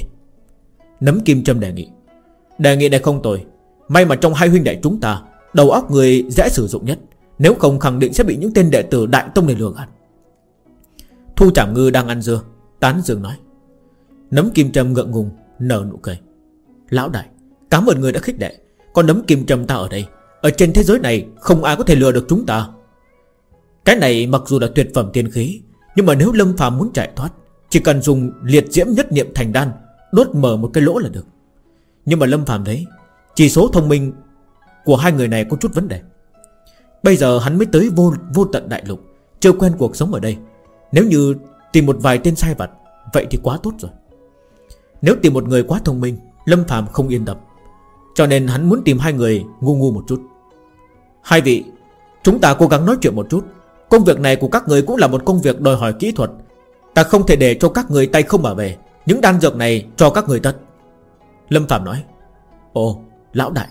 Nấm kim châm đề nghị Đề nghị này không tồi. May mà trong hai huynh đệ chúng ta, Đầu óc người dễ sử dụng nhất, Nếu không khẳng định sẽ bị những tên đệ tử đại tông này lừa gạt. Thu Trảm Ngư đang ăn dưa, Tán dương nói. Nấm kim châm ngượng ngùng, nở nụ cười. Lão đại, Cảm ơn người đã khích đệ Còn nấm kim châm ta ở đây, Ở trên thế giới này không ai có thể lừa được chúng ta. Cái này mặc dù là tuyệt phẩm tiên khí nhưng mà nếu Lâm phàm muốn chạy thoát, Chỉ cần dùng liệt diễm nhất niệm thành đan, Đốt mở một cái lỗ là được. Nhưng mà Lâm phàm thấy, Chỉ số thông minh của hai người này có chút vấn đề. Bây giờ hắn mới tới vô vô tận đại lục, Chưa quen cuộc sống ở đây. Nếu như tìm một vài tên sai vặt, Vậy thì quá tốt rồi. Nếu tìm một người quá thông minh, Lâm Phạm không yên tâm. Cho nên hắn muốn tìm hai người ngu ngu một chút. Hai vị, Chúng ta cố gắng nói chuyện một chút Công việc này của các người cũng là một công việc đòi hỏi kỹ thuật. Ta không thể để cho các người tay không bảo về. Những đan dược này cho các người tất Lâm Phạm nói Ồ lão đại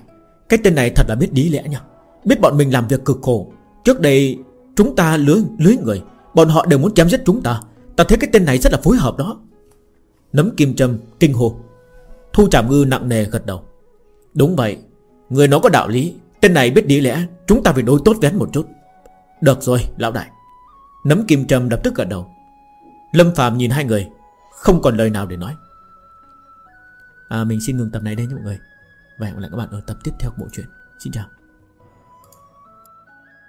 Cái tên này thật là biết lý lẽ nhỉ. Biết bọn mình làm việc cực khổ. Trước đây chúng ta lưới, lưới người Bọn họ đều muốn chém giết chúng ta. Ta thấy cái tên này rất là phối hợp đó. Nấm kim châm kinh hồ Thu trảm ngư nặng nề gật đầu. Đúng vậy Người nó có đạo lý. Tên này biết lý lẽ Chúng ta phải đối tốt với hắn một chút. Được rồi lão đại. Nấm kim trầm lập tức gật đầu. Lâm Phạm nhìn hai người Không còn lời nào để nói. À, Mình xin ngừng tập này đây nhé mọi người. Và hẹn gặp lại các bạn ở tập tiếp theo của bộ truyện. Xin chào.